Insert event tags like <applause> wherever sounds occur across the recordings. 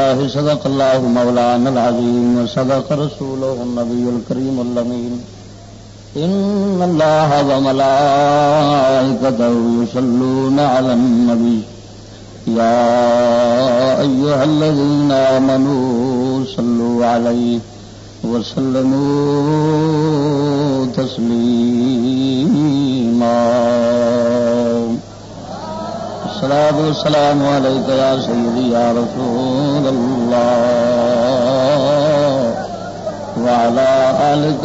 آمنت بالله صدق الله مولانا العظيم وصدق رسوله النبي الكريم اللمين إن الله وملائكته يصلون على النبي. يا أيها الذين آمنوا صلوا عليه وسلموا تسليما. الصلاة والسلام عليك يا سيدي يا رسول الله وعلى آلك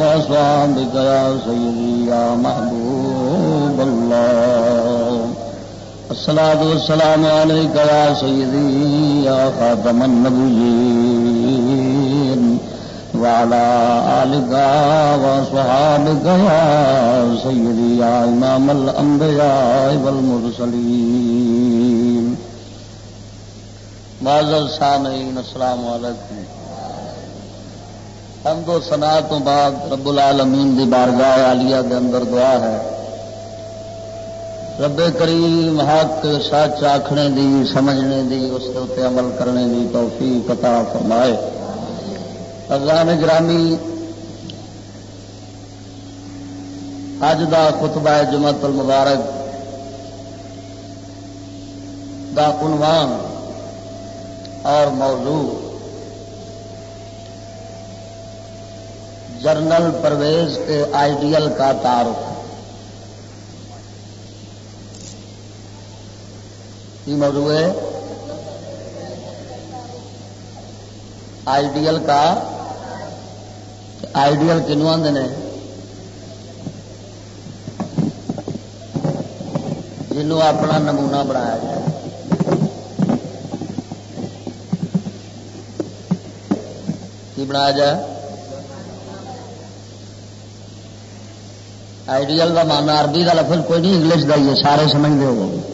وصحبك يا سيدي يا محبوب الله. الصلاة والسلام عليك يا سيدي يا خاتم النبيين. وعلى آلك وصحابك يا سيدي يا إمام الأنبياء والمرسلين. معذر سامعین، السلام علیکم. ہم دو سنا تو بعد رب العالمین دی بارگاہ عالیہ دے اندر دعا ہے۔ رب کریم حق سچ آخنے دی، سمجھنے دی، اس کے عمل کرنے دی توفیق عطا فرمائے۔ اگان گرامی، اج دا خطبہ جمعت المبارک دا عنوان اور موضوع جرنل پرویز کے آئیڈیل کا تعارف۔ کی موضوع ہے۔ آئیڈیل کا آئیڈیل کنو آدھے نے جنوں اپنا نمونہ بنایا جائے کی بنایا جائے آئیڈیل کا مانا عربی کا لفظ کوئی نہیں انگلش کا ہی ہے سارے سمجھتے ہو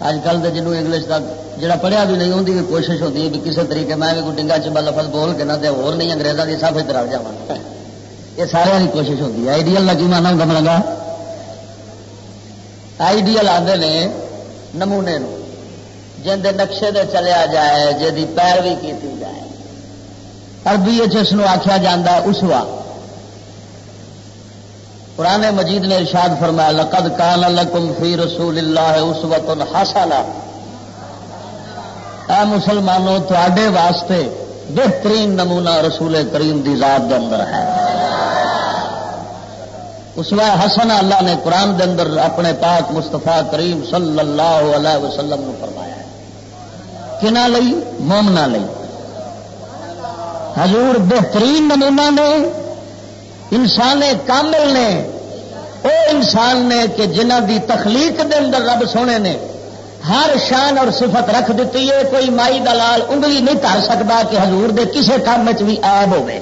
اج کل تو جنوب انگلش کا جڑا پڑھیا بھی نہیں ہوتی کوشش ہوتی ہے بھی کسی طریقے میں بھی کوئی ڈنگا چبا لفظ بول کے نہ ہو نہیں انگریزوں کی سب ادھر جا یہ سارے کی کوشش ہوتی ہے۔ آئیڈیل کا کی مانا ہوگا ملنگا آئیڈیل آتے نے نمونے جن دے نقشے دے چلیا جائے جی پیروی کی جائے۔ اربی اس آخیا جا اسوا۔ پرانے مجید نے ارشاد فرمایا، لقد کان لکم فی رسول اللہ اسوت حسنا۔ اے مسلمانوں تے واسطے بہترین نمونہ رسول کریم دی ذات دے اندر ہے۔ اسوا حسن اللہ نے قرآن دے اندر اپنے پاک مستفا کریم صلی اللہ علیہ وسلم نے فرمایا کنا لئی؟ مومنا لئی۔ حضور بہترین نمونہ نے انسان کامل نے۔ وہ انسان نے کہ جنہ دی تخلیق دے اندر رب سونے نے۔ ہر شان اور صفت رکھ دیتی ہے، کوئی مائی دلال انگلی نہیں کر سکتا کہ حضور دے کسے کام بھی آب ہوئے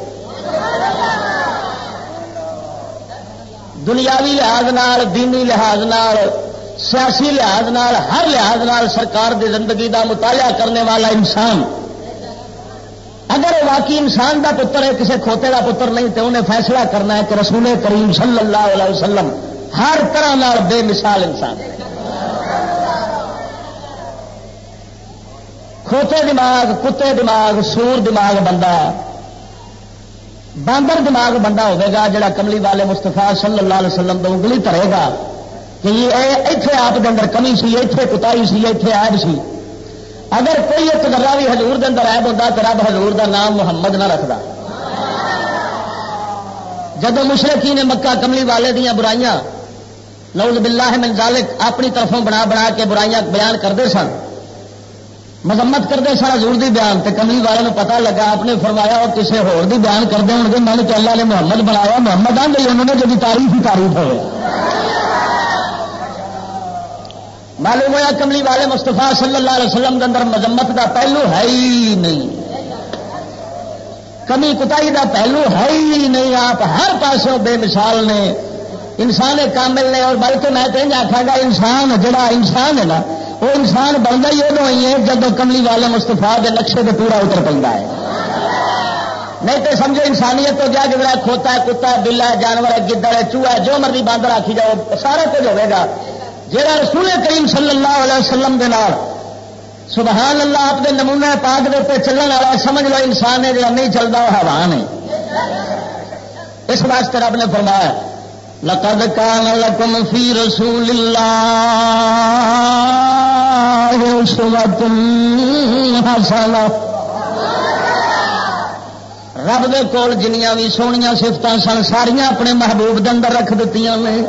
دنیاوی لحاظ نال، دینی لحاظ نال، سیاسی لحاظ نال، ہر لحاظ نال سرکار دی زندگی دا مطالعہ کرنے والا انسان۔ اگر واقعی انسان دا پتر ہے کسی کھوتے دا پتر نہیں تو انہیں فیصلہ کرنا ہے کہ رسول کریم صلی اللہ علیہ وسلم ہر طرح نال بے مثال انسان کھوتے دماغ، کتے دماغ، سور دماغ بندہ باندر دماغ بندہ ہوگا جڑا کملی والے مستفا صلی اللہ علیہ وسلم تو انگلی ترے گا کہ اتنے آپ کے اندر کمی سی اتنے کتائی سی اتنے ایب سی۔ اگر کوئی ایک گرا بھی ہزور کے ایب ہوتا تو رب ہزور کا نام محمد نہ رکھتا جب مشرقی نے مکہ کملی والے دیا برائیاں نوز باللہ من ذالک، اپنی طرفوں بنا بنا کے برائیاں بیان کرتے سن، مذمت کرتے سن حضور دی بیان، تے کملی والے پتا لگا، آپ نے فرمایا اور کسی ہور دی بیان کرتے ہوں گے میں نے تو اللہ نے محمد بنایا، محمد آ گئی، انہوں نے جب تاریخ ہی تاریخ ہوئے۔ معلوم ہوا کملی والے مستفا صلی اللہ علیہ وسلم کے اندر مذمت کا پہلو ہے ہی نہیں۔ کمی کتائی کا پہلو ہے ہی نہیں۔ آپ ہر پاسوں بے مثال نے، انسان کامل نے اور بلکہ میں تو آخا گا، انسان جڑا انسان ہے نا، وہ انسان بنتا ہی ادو ہی ہے جب کملی والے مستفا کے نقشے پہ پورا اتر پہ ہے۔ نہیں تو سمجھو انسانیت تو کیا کہ کھوتا ہے کتا، بلا ہے جانور ہے گدڑ ہے چوہا، جو مرضی باندر آخی جاؤ سارا کچھ ہوگا جہاں رسول کریم صلی اللہ علیہ وسلم کے نال سبحان اللہ آپ کے نمونے پاک دے چلن والا سمجھ لو انسان ہے جہاں نہیں چلتا وہ حوان ہے۔ اس واسطے رب نے فرمایا، لقد كان لكم في رسول الله اسوة حسنة رب دے کول جنیاں بھی سونیاں سفت سن، ساریاں اپنے محبوب دے اندر رکھ دیتی نے۔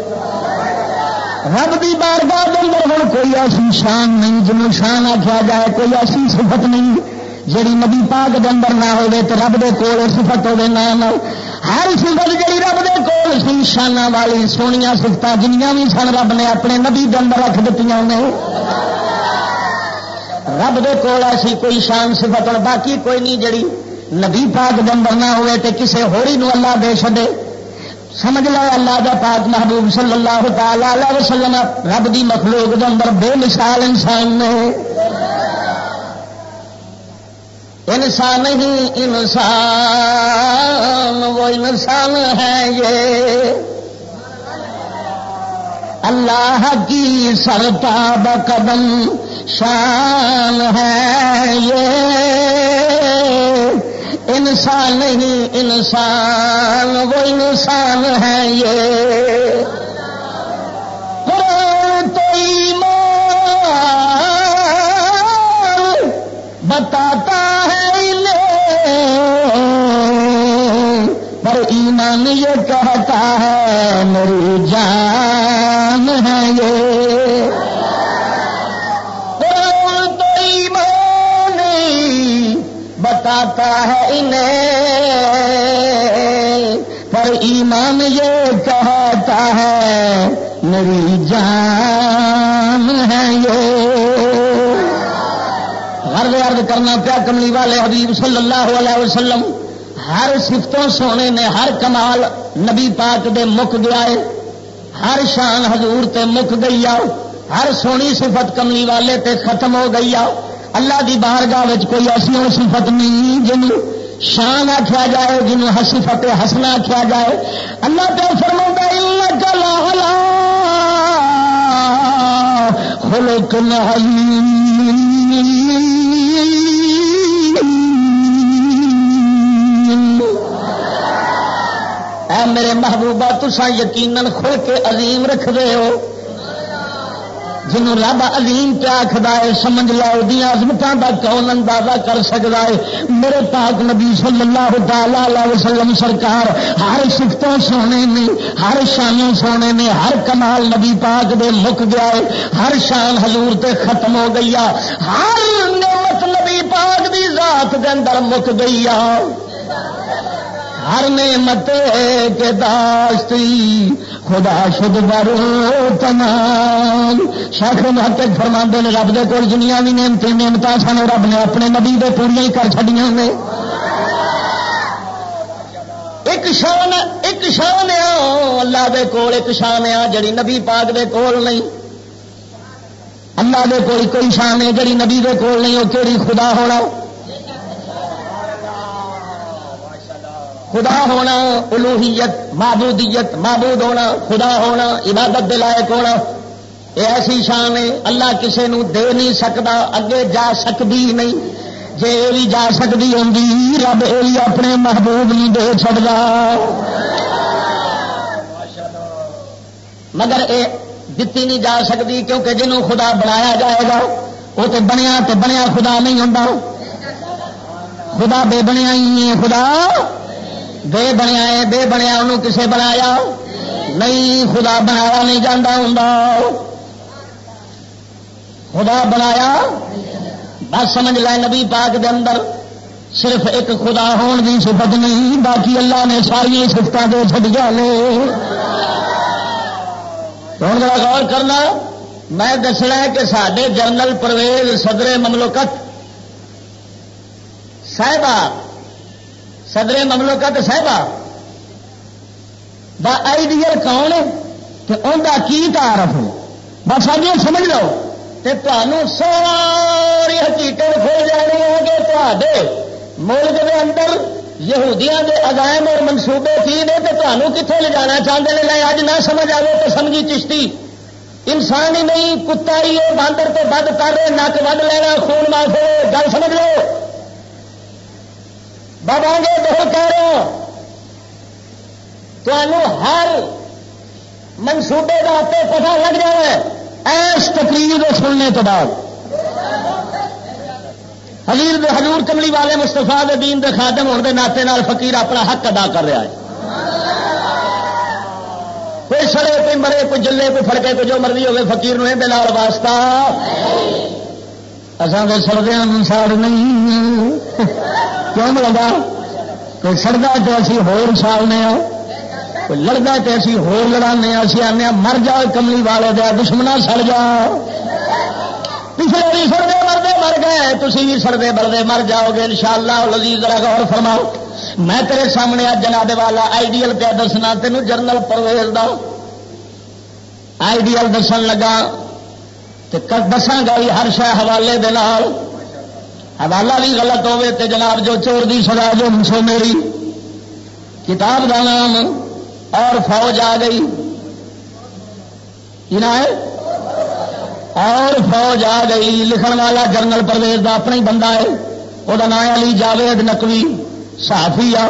رب دی بارگاہ دے اندر ہوں کوئی ایسی شان نہیں جنوب شان آخیا جائے، کوئی ایسی صفت نہیں، جیڑی نبی پاک دے اندر نہ ہوئے تو رب دے کول صفت ہوے نہ ہر صفت جی رب دے کول سی شانہ والی سونیا سفت جنیاں بھی سن رب نے اپنے نبی دن رکھ دیتی نے۔ رب دے کول ایسی کوئی شان صفت اور باقی کوئی نہیں جڑی نبی پاک دن نہ ہوئے تے کسے ہوری نو اللہ دے چڈے سمجھ لو اللہ دا پاک محبوب صلی اللہ تعالی وسلم، رب دی مخلوق دے اندر بے مثال انسان نے۔ انسان ہی انسان، وہ انسان ہے یہ۔ اللہ کی سرتاب قدم شان ہے یہ۔ انسان ہی انسان وہ انسان ہے یہ۔ تو ایمان بتاتا پر ایمان یہ کہتا ہے، میری جان ہے یہ۔ بتاتا ہے انہیں، پر ایمان یہ کہتا ہے، میری جان ہے یہ۔ ہر عرض کرنا پیا کملی والے حبیب صلی اللہ علیہ وسلم، ہر سفتوں سونے نے ہر کمال نبی پاک دے مک گیا ہے ہر شان حضور تے مک گئی آؤ ہر سونی صفت کملی والے تے ختم ہو گئی آؤ اللہ دی بارگاہ کوئی ایسی اور صفت نہیں جن شان آخیا جائے جن صفت ہسنا آخیا جائے۔ اللہ پہ فرما گلا خلق اے میرے محبوبہ تسا یقیناً کھل کے عظیم رکھ رہے ہو۔ جنہوں رب عظیم پیا آخر ہے، سمجھ لو دیا عظمتوں کا کون اندازہ کر سکتا ہے۔ میرے پاک نبی صلی اللہ تعالی وسلم سرکار، ہر سفتوں سونے نے، ہر شانوں سونے نے، ہر کمال نبی پاک دے مک گیا ہے۔ ہر شان حضور تے ختم ہو گئی ہر نعمت نبی پاک دی ذات دے اندر مک گئی ہر نعمت کے داستی خدا شد برو تمام۔ شاخ محتک فرما نے رب دے کول جنیا بھی نعمت نعمت سن رب نے اپنے نبی دے پوریا ہی کر چڑیا نے۔ ایک شان ایک شان آ اللہ دے کول ایک شان آ جڑی نبی پاک دے کول نہیں۔ اللہ دے کول کوئی شان ہے، جڑی نبی دے کول نہیں وہ کہڑی خدا ہونا؟ خدا ہونا، الوحیت، معبودیت، معبود ہونا، خدا ہونا، عبادت دلائق ہونا، یہ ایسی شان ہے، اللہ کسی نو دے نہیں سکتا، اگے جا سکتی نہیں۔ جی یہ جا سکتی ہوں رب یہ اپنے محبوب نہیں دے چڑتا مگر یہ دتی نہیں جا سکتی، کیونکہ جنہوں خدا بنایا جائے گا، وہ تو بنیا تو بنیا خدا نہیں ہوں خدا بے بنیا ہی ہے، خدا بے بنیا ہے، بے بنیا، انہوں کسے بنایا؟ نہیں، خدا بنایا نہیں جانا ہوں خدا بنایا؟ بس سمجھ لے نبی پاک دے اندر صرف ایک خدا ہون کی سفت نہیں، باقی اللہ نے ساری سفت دے چڑیا نے۔ ہوں غور کرنا، میں دسنا کہ سڈے جنرل پرویز صدر مملوکت صاحبہ صدر مملوکت صاحبہ۔ دا آئیڈیل کون کہ انہیں کی تعارف بس آگے سمجھ لو۔ تمہوں ساری حقیقت کھول جانی ہے کہ تے ملک کے اندر یہودیاں دے عزائم اور منصوبے کی نے تو تمہوں کتنے لے جانا چاہتے ہیں لے اج نہ سمجھ آئے تو سمجھی چشتی۔ انسان ہی نہیں، کتا ہی ہے، باندر تو بد کر رہے، نک ود لینا، خون معاف ہو گل سمجھ لو۔ بابا گے بہت کہہ رہے تمہوں ہر منصوبے کا پتا لگ جائے ایس تقریر سننے کے بعد حضیر حضور کملی والے مستفا دین دے خادم ہونے کے ناطے فقیر اپنا حق ادا کر رہا ہے کوئی سڑے کوئی مرے کوئی جلے کوئی فڑکے کوئی جو مرضی ہوگی فکیر نال واسطہ اصل تو سردیا ساڑ نہیں۔ کیوں لگا کوئی سڑدا تو اسی ہور سالنے کوئی لڑتا تو اسی ہور لڑانے اسی آنے مر جا کملی والے دیا دشمنا سڑ جا پچھلے بھی سڑتے مرد مر گئے تھی بھی سڑتے مرد مر جاؤ گے ان شاء اللہ لذیذ غور فرماؤ۔ میں تیرے سامنے آج جناب والا آئیڈیل پہ دسنا، تینوں جرنل پرویز دا۔ آئیڈیل دسن لگا دساگا ہی ہر شہ حوالے دے نال۔ حوالہ بھی غلط ہوے تے جناب جو چور دی سزا جو مسو میری۔ کتاب کا نام اور فوج آ گئی۔ اور فوج آ گئی۔ لکھن والا جنرل پرویز کا اپنا ہی بندہ ہے۔ وہ نام علی جاوید نقوی صحافی آ۔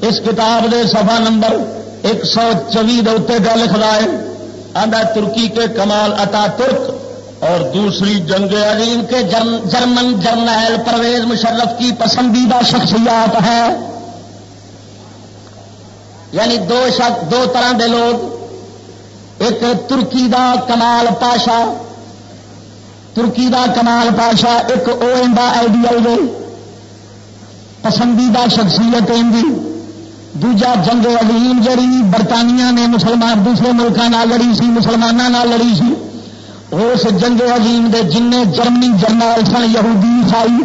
اس کتاب دے صفحہ نمبر ایک سو چوی دے پہ لکھتا ہے۔ آدھا ترکی کے کمال اتا ترک اور دوسری جنگ عظیم کے جرمن جرنیل پرویز مشرف کی پسندیدہ شخصیات ہے یعنی دو شخص، دو طرح دے لوگ۔ ایک ترکی دا کمال پاشا، ترکی دا کمال پاشا، ایک اوڈا آئیڈیل پسندیدہ شخصیت دوجا جنگ عظیم جڑی برطانیہ نے مسلمان، دوسرے ملکوں لڑی سی مسلمانوں لڑی سی۔ اس جنگ عظیم دے جن جرمنی جرنل سن یہودی عیسائی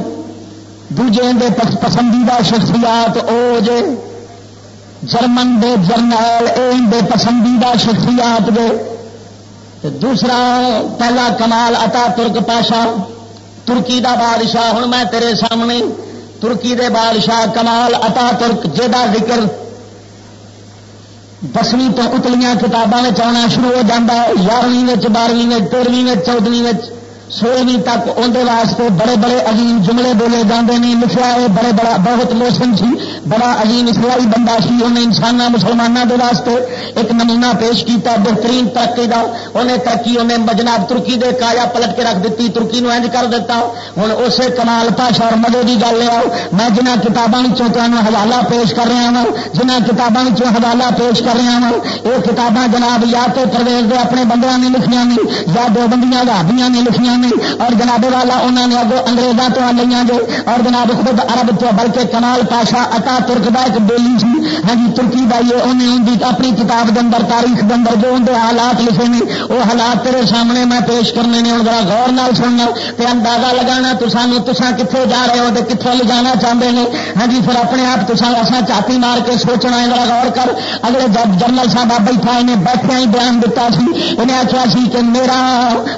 دوجے دے پسندیدہ شخصیات او جے جرمن دے جرنل دے پسندیدہ شخصیات دے دوسرا پہلا کمال اتا ترک پاشا ترکی دا بادشاہ ہوں میں تیرے سامنے ترکی دے بادشاہ کمال اتا ترک جا ذکر دسویں تو اتلیاں کتابوں میں آنا شروع ہو جاتا ہے، یارویں بارہویں تیرویں چودویں سولہویں تک اندر واسطے بڑے بڑے عظیم جملے بولے جاتے ہیں لکھا ہے، بڑے بڑا بہت موسم سی۔ بڑا عظیم اسلائی بندہ سی انہیں انسان مسلمانوں کے واسطے ایک نمونہ پیش کیتا، بہترین ترقی کا انہیں ترقی انہیں جناب ترکی دے کایا پلٹ کے رکھ دیتی، ترکی نو اینج کر دیتا۔ ہوں اسے کمال پاشا اور مزے کی گل آؤ میں جنہ کتابوں تمہیں حوالہ پیش کر رہا ہوں جنہ کتابوں حوالہ پیش کر رہا ہوں یہ کتاباں جناب یا تو پرویز دے اپنے بندیاں نے لکھیاں یا دو بندیاں لابیاں نے لکھیاں نہیں اور جناب والا انہوں نے اگو اگریزوں تو لیا گے اور جناب خود عرب تو بلکہ کمال پاشا ترک کا ایک بولی سی۔ ہاں جی ترکی کا یہ انہیں اپنی کتاب کے اندر، تاریخ کے اندر جو اندر حالات لکھے نے، وہ حالات تیرے سامنے میں پیش کرنے نے۔ ذرا غور نال سننا تے اندازہ لگانا، تو سانو تسا کتنے جا رہے ہو کتنے لے جانا چاہتے ہیں ہاں جی پھر اپنے آپ تو اصا چاپی مار کے سوچنا ہے۔ ذرا غور کر۔ اگلے جب جنرل صاحب بیٹھا، انہیں بیٹھے ہی بیان دیتا سی۔ انہیں آخیا سی کہ میرا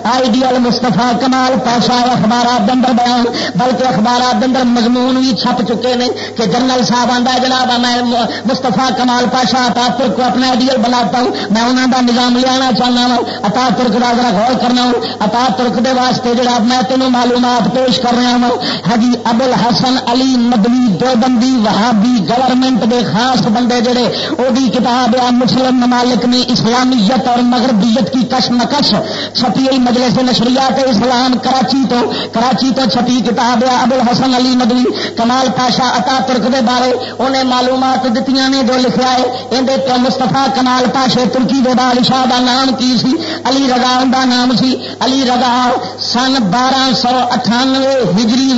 آئیڈیل مستفا کمال پیسہ اخبارات اندر بیان، بلکہ اخبارات اندر مضمون بھی چھپ چکے ہیں کہ جنرل صاحب جناب آتا جناب، میں مستفا کمال پاشا اتا ترک کو اپنا آئیڈیل بناتا ہوں۔ میں انہوں کا نظام لیا چاہنا ہوں اتا ترک کا ذرا غور کرنا ہوں اتا ترک دے واسطے جناب میں تینوں معلومات پیش کر رہا ہوں حجی ابل حسن علی مدنی دو بندی وہابی گورنمنٹ دے خاص بندے جڑے وہ کتاب ہے، مسلم ممالک میں اسلامیت اور مغربیت کی کشمکش چھپی ہوئی مجلس نشریات اسلام کراچی تو۔ کراچی تو چھپی کتاب ہے، ابل حسن علی مدنی کمال پاشا اتا ترک دے بارے انہیں معلومات دیتی نے جو لکھا ہے۔ اندر تو مستفا کمال پاشے ترکی دے بادشاہ کا نام کی سی؟ علی رضا کا نام سی۔ علی رضا سن بارہ سو اٹھانوے ہجری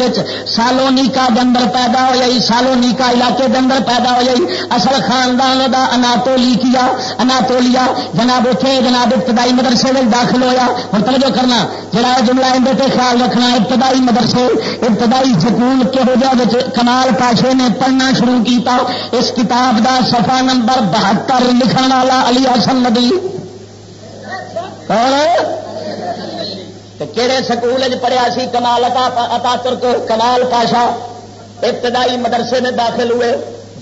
سالونیکا دندر پیدا ہو جائی سالونیکا علاقے دندر پیدا ہو جائی اصل خاندان دا اناتولی کیا؟ اناتولیا جناب اتنے جناب ابتدائی مدرسے میں داخل ہویا۔ ہوں توجہ کرنا، جڑا جملہ اندر پہ خیال رکھنا، ابتدائی مدرسے، ابتدائی سکول کے وجہ کمال پاشے نے پڑھنا شروع کیتا، اس کتاب دا صفحہ نمبر بہتر لکھن والا علی حسن ندی کہڑے سکول پڑھیا سی کمال اتا ترک کمال پاشا، ابتدائی مدرسے میں داخل ہوئے،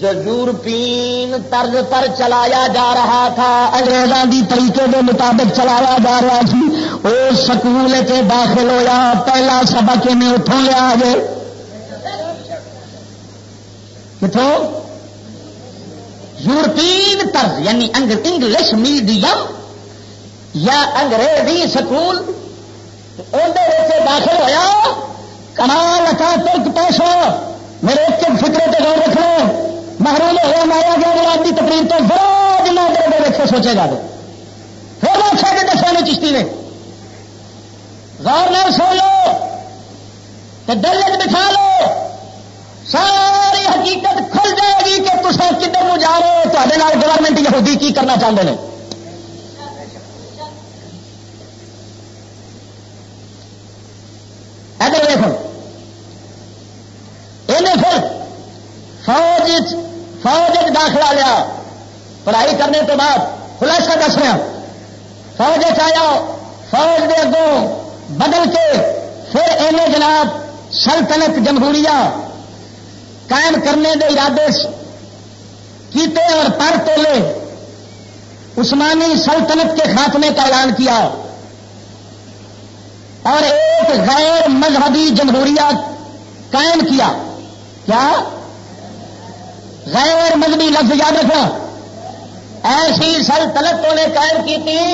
جو یورپین طرز پر چلایا جا رہا تھا۔ انگریزوں کی طریقے کے مطابق چلایا جا رہا سی۔ اس سکول کے داخل ہوا پہلا سبق میں اتوں لیا جائے کتوں یورپین طرز یعنی انگلش میڈیم یا انگریزی سکول اندر داخل ہوا کمال اچھا ترک پیسہ میرے ایک فکرے پہ غور رکھنا، محروم ہوا مارا گیا، میرا آدمی تقریر تو بڑا جنا ادھر ادھر سوچے گا تو پھر وہ اچھا کہ دسا نے چشتی نے غور نہ سو لو تو دل بٹھا لو۔ ساری حقیقت کھل جائے گی کہ تصا کدھر کو جا رہے ہو؟ تے گورنمنٹ یہودی کی کرنا چاہتے ہیں ادھر دیکھو پھر فوج فوج داخلہ لیا۔ پڑھائی کرنے کے بعد خلاصہ دس رہا ہاں۔ فوج آیا، فوج دے اگوں بدل کے پھر ایویں جناب سلطنت جمہوریہ قائم کرنے کے ارادے کیتے اور پر تولے عثمانی سلطنت کے خاتمے کا اعلان کیا اور ایک غیر مذہبی جمہوریہ قائم کیا۔ کیا؟ غیر مذہبی لفظ یاد رکھنا۔ ایسی سلطنتوں نے قائم کی تھی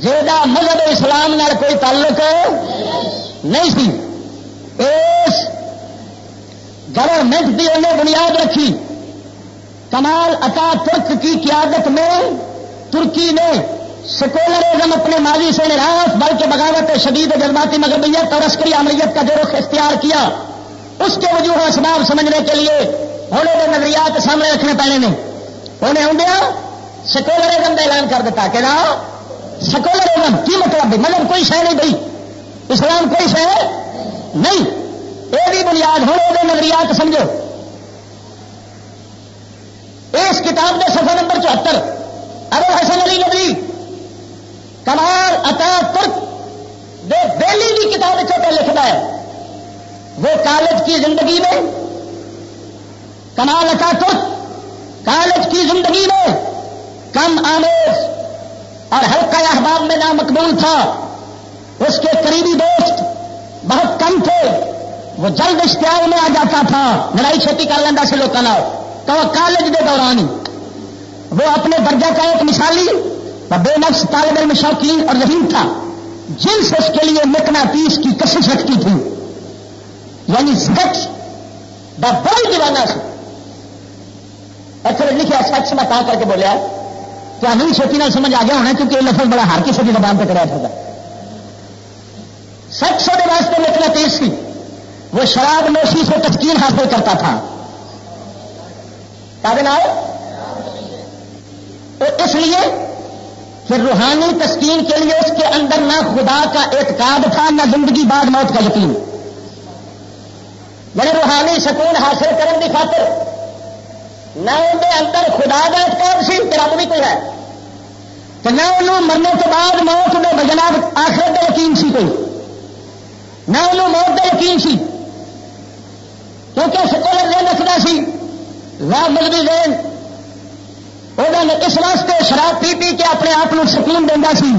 جہاں مذہب اسلام نال کوئی تعلق نہیں سی۔ اس گورنمنٹ کی انہیں بنیاد رکھی۔ کمال اتا ترک کی قیادت میں ترکی نے سیکولرزم اپنے ماضی سے نراف بلکہ بغاوت شدید جذباتی مغربیت اور عسکری عملیت کا جو رخ اختیار کیا، اس کے وجوہ اسباب سمجھنے کے لیے ہوں وہ نظریات سامنے رکھنے پڑنے نے۔ انہیں آدھا سیکولرزم کا اعلان کر دیتا کہ نا سیکولرزم کی مطلب مطلب کوئی شہ نہیں بھائی۔ اسلام کوئی شہ نہیں۔ یہ بھی بنیاد ہوں وہ نظریات سمجھو۔ اس کتاب کے سفر نمبر چوہتر، ابو حسن علی نبی، کمال اتا ترک دہلی کی کتاب پہ لکھتا ہے۔ وہ کالج کی زندگی میں، کمال کا ترک کالج کی زندگی میں کم آمیز اور ہلکا احباب میں نام مقبول تھا۔ اس کے قریبی دوست بہت کم تھے۔ وہ جلد اشتہار میں آ جاتا تھا، لڑائی چھوٹی کر لینا سے لوگ تو کالج کے دوران ہی وہ اپنے درجہ کا ایک مثالی بے نفس طالب علم شوقین اور رحیم تھا جن سے اس کے لیے مکنا پیس کی کشش رکھتی تھی۔ یعنی سیکس دا بڑی دیوانہ سے۔ اچھا لکھا سچ میں تا کر کے بولیا تو ہمیں چھوٹی نہ سمجھ آ گیا ہونا کیونکہ یہ لفظ بڑا ہر کسی کی زبان پہ کرا تھا سچ کے واسطے لکھنا تیز سی وہ شراب نوشی سے تسکین حاصل کرتا تھا۔ تو اس لیے کہ روحانی تسکین کے لیے اس کے اندر نہ خدا کا اعتقاد تھا، نہ زندگی بعد موت کا یقین۔ یعنی روحانی سکون حاصل کرنے کی خاطر نہ اندر اندر خدا کا اعتقاد سی رب بھی کوئی ہے۔ تو نہ انہوں مرنے کے بعد موت میں بجناب آخر کا یقین سی کوئی۔ نہ انہوں موت کا یقین سی۔ کیونکہ سکولر یہ رکھنا سی۔ مذہبی دین انہوں نے اس واسطے شراب پی پی کے اپنے آپ کو سکون دینا سی۔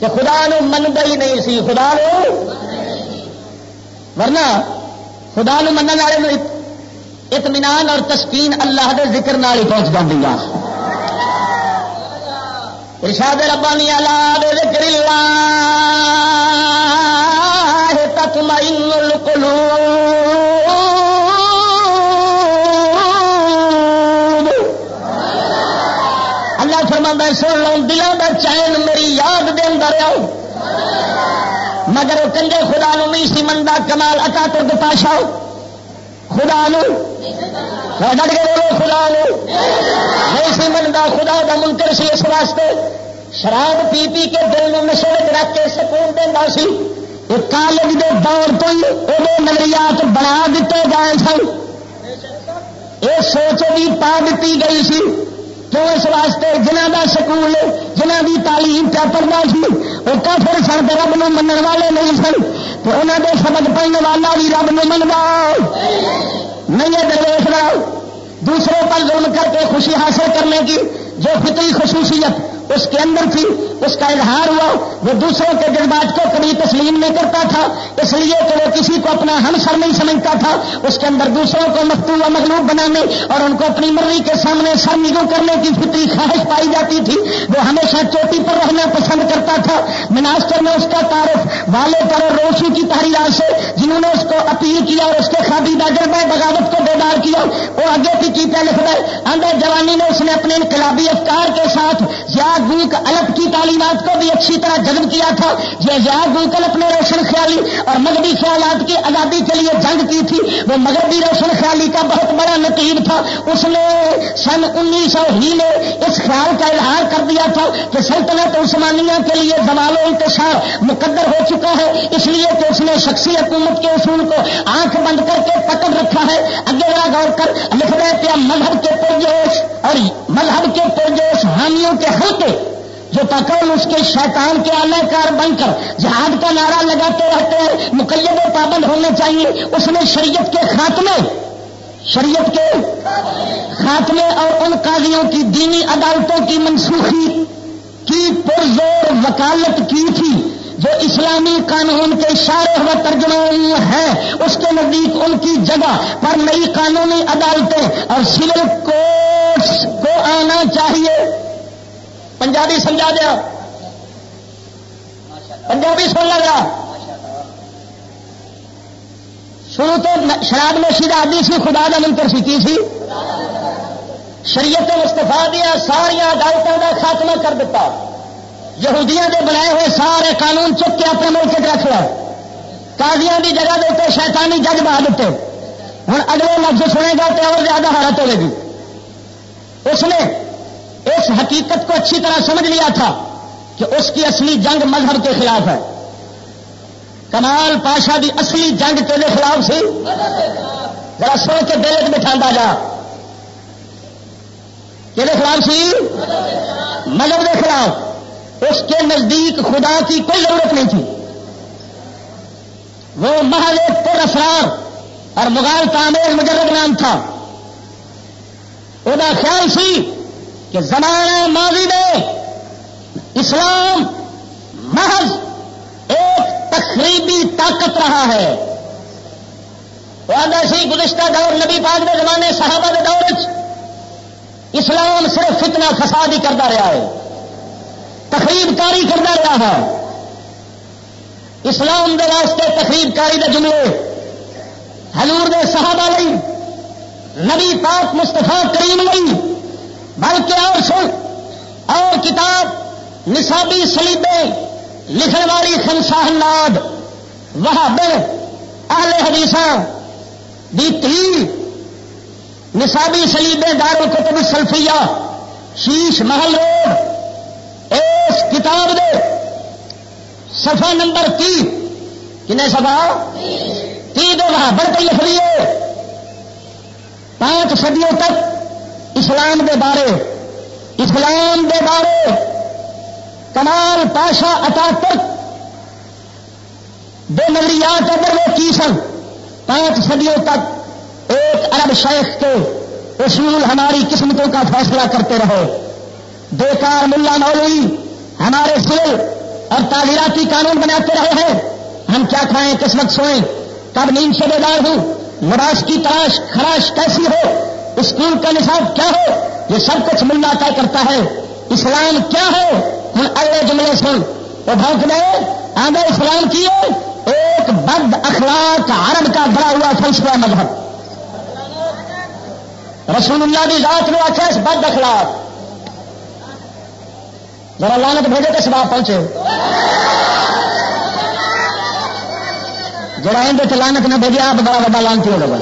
کہ خدا نو منگا ہی نہیں سی۔ خدا نو ورنہ خدا نو من والے اطمینان اور تسکین اللہ دے ذکر نال ہی پہنچ جاتی ارشاد ربانی اللہ ذکر اللہ تطمئن القلوب۔ سن لو، دلوں کا چین میری یاد دے اندر آؤ۔ مگر وہ کنجے خدا نو نہیں سی کمال اکا تر پاشا خدا نو۔ ڈٹ کے بولو خدا نو۔ نہیں سی خدا کا منکر سی اس واسطے۔ شراب پی پی کے دل میں نشے رکھ کے سکون دینا سی۔ کالج کے دور تو ہی وہ نظریات بنا دیتے گئے سن۔ یہ سوچ بھی پا دیتی گئی سی۔ جو اس واسطے جنہ کا سکول جنہ کی تعلیم پہ پڑھنا سی وہ کافر سن تو رب من والے نہیں سن تو انہوں کے سبق پڑھنے والا بھی رب نو منگا نہیں ادھر دیکھ رہا دوسرے پر ظلم کر کے خوشی حاصل کرنے کی جو فطری خصوصیت اس کے اندر تھی، اس کا اظہار ہوا، وہ دوسروں کے جذبات کو کبھی تسلیم نہیں کرتا تھا، اس لیے کہ وہ کسی کو اپنا ہم سر نہیں سمجھتا تھا، اس کے اندر دوسروں کو مفتو و مغلوب بنانے اور ان کو اپنی مرضی کے سامنے سر نگو کرنے کی فطری خواہش پائی جاتی تھی، وہ ہمیشہ چوٹی پر رہنا پسند کرتا تھا۔ مناسٹر میں اس کا تعارف والے پر روشو کی تحریر سے، جنہوں نے اس کو اپیل کیا اور اس کے خابیدہ جذبہ بغاوت کو بیدار کیا، وہ آگے کی کی لکھ رہے اندر جوانی نے اس نے اپنے انقلابی افکار کے ساتھ زیاد گوک الپ کی تعلیمات کو بھی اچھی طرح جذب کیا تھا۔ یہ زیاد گوکل اپنے روشن خیالی اور مغربی خیالات کی آزادی کے لیے جنگ کی تھی۔ وہ مغربی روشن خیالی کا بہت بڑا نتیب تھا۔ اس نے سن انیس سو ہی میں اس خیال کا اظہار کر دیا تھا کہ سلطنت عثمانیہ کے لیے زوال و انتشار مقدر ہو چکا ہے۔ اس لیے کہ اس نے شخصی حکومت کے اصول کو آنکھ بند کر کے پکڑ رکھا ہے۔ اگے غور کر لکھ رہے تھے مذہب کے پرجوش اور مذہب کے پرجوش حامیوں کے ہلکے جو تقل اس کے شیطان کے آلہ کار بن کر جہاد کا نعرہ لگاتے رہتے ہیں، مقید و پابند ہونے چاہیے، اس نے شریعت کے خاتمے، شریعت کے خاتمے اور ان قاضیوں کی دینی عدالتوں کی منسوخی کی پرزور وکالت کی تھی، جو اسلامی قانون کے اشارے ہوا ترجمہ ہے اس کے نزدیک ان کی جگہ پر نئی قانونی عدالتیں اور سول کورٹس کو آنا چاہیے۔ پنجابی سمجھا دیا۔ پنجابی سن لگا۔ شروع تو شراب میں سیدھا آدمی سی، خدا کا منتر سی، کی سی؟ شریعت مستفا دیا ساریا عدالتوں کا خاتمہ کر دیتا یہودیاں دے بنائے ہوئے سارے قانون چک کے اپنے ملک رکھ لیا۔ قاضیاں دی جگہ دیتے شیطانی جج بہا دیتے۔ ہوں اگلے لفظ سنے گا تو اور زیادہ حالت ہوگی اس نے اس حقیقت کو اچھی طرح سمجھ لیا تھا کہ اس کی اصلی جنگ مذہب کے خلاف ہے۔ کمال پاشا بھی اصلی جنگ کے خلاف سی۔ ذرا سو کے دل بٹھا جا۔ کہ خلاف سی؟ مذہب کے خلاف۔ اس کے نزدیک خدا کی کوئی ضرورت نہیں تھی۔ وہ محل پر اسرار اور مغال تعمیر مجرد نام تھا۔ وہ خیال سی کہ زمانہ ماضی میں اسلام محض ایک تقریبی طاقت رہا ہے۔ ایسی گزشتہ دور نبی پاک کے زمانے صحابہ کے دور اسلام صرف فتنہ فساد ہی کرتا رہا ہے۔ تقریب کاری کرتا رہا ہے۔ اسلام دے واسطے تقریب کاری کے جملے حضور دے صحابہ لئی، نبی پاک مستفا کریم لئی بلکہ اور سن، اور کتاب، نصابی سلیبے، لکھن والی خنساہ ناد وہ اہل حدیث دی تھی نصابی سلیبے دار القتب سلفیا شیش محل روڈ، اس کتاب دے سفا نمبر تی، کنے سفا تی دو وہاں بڑھ کے لکھ لیے پانچ صدیوں تک اسلام دے بارے، اسلام دے بارے کمال پاشا اٹاٹک دے نظریات ادھر وہ کی سن، پانچ صدیوں تک ایک ارب شیخ کے اصول ہماری قسمتوں کا فیصلہ کرتے رہو بیکار ملا مولوی ہمارے سل اور تعلیراتی قانون بناتے رہے ہیں۔ ہم کیا کھائیں، قسمت سوئیں؟ کب نیند سے بیدار ہوں؟ لباس کی تلاش، خراش کیسی ہو؟ اسکول کا نصاب کیا ہو یہ سب کچھ ملا طے کرتا ہے۔ اسلام کیا ہے؟ ہم اگلے جملے سن۔ وہ بھونک دے آدھے اسلام کی ہے۔ ایک بد اخلاق عرب کا بڑا ہوا فلسفہ مذہب۔ رسول اللہ کی ذات نے آخیا اس بد اخلاق۔ ذرا لانت بھیجے تو سواب پہنچے۔ جڑا اندر لانت نہ بھیجے، آپ بڑا بڑا لانتی ہوگا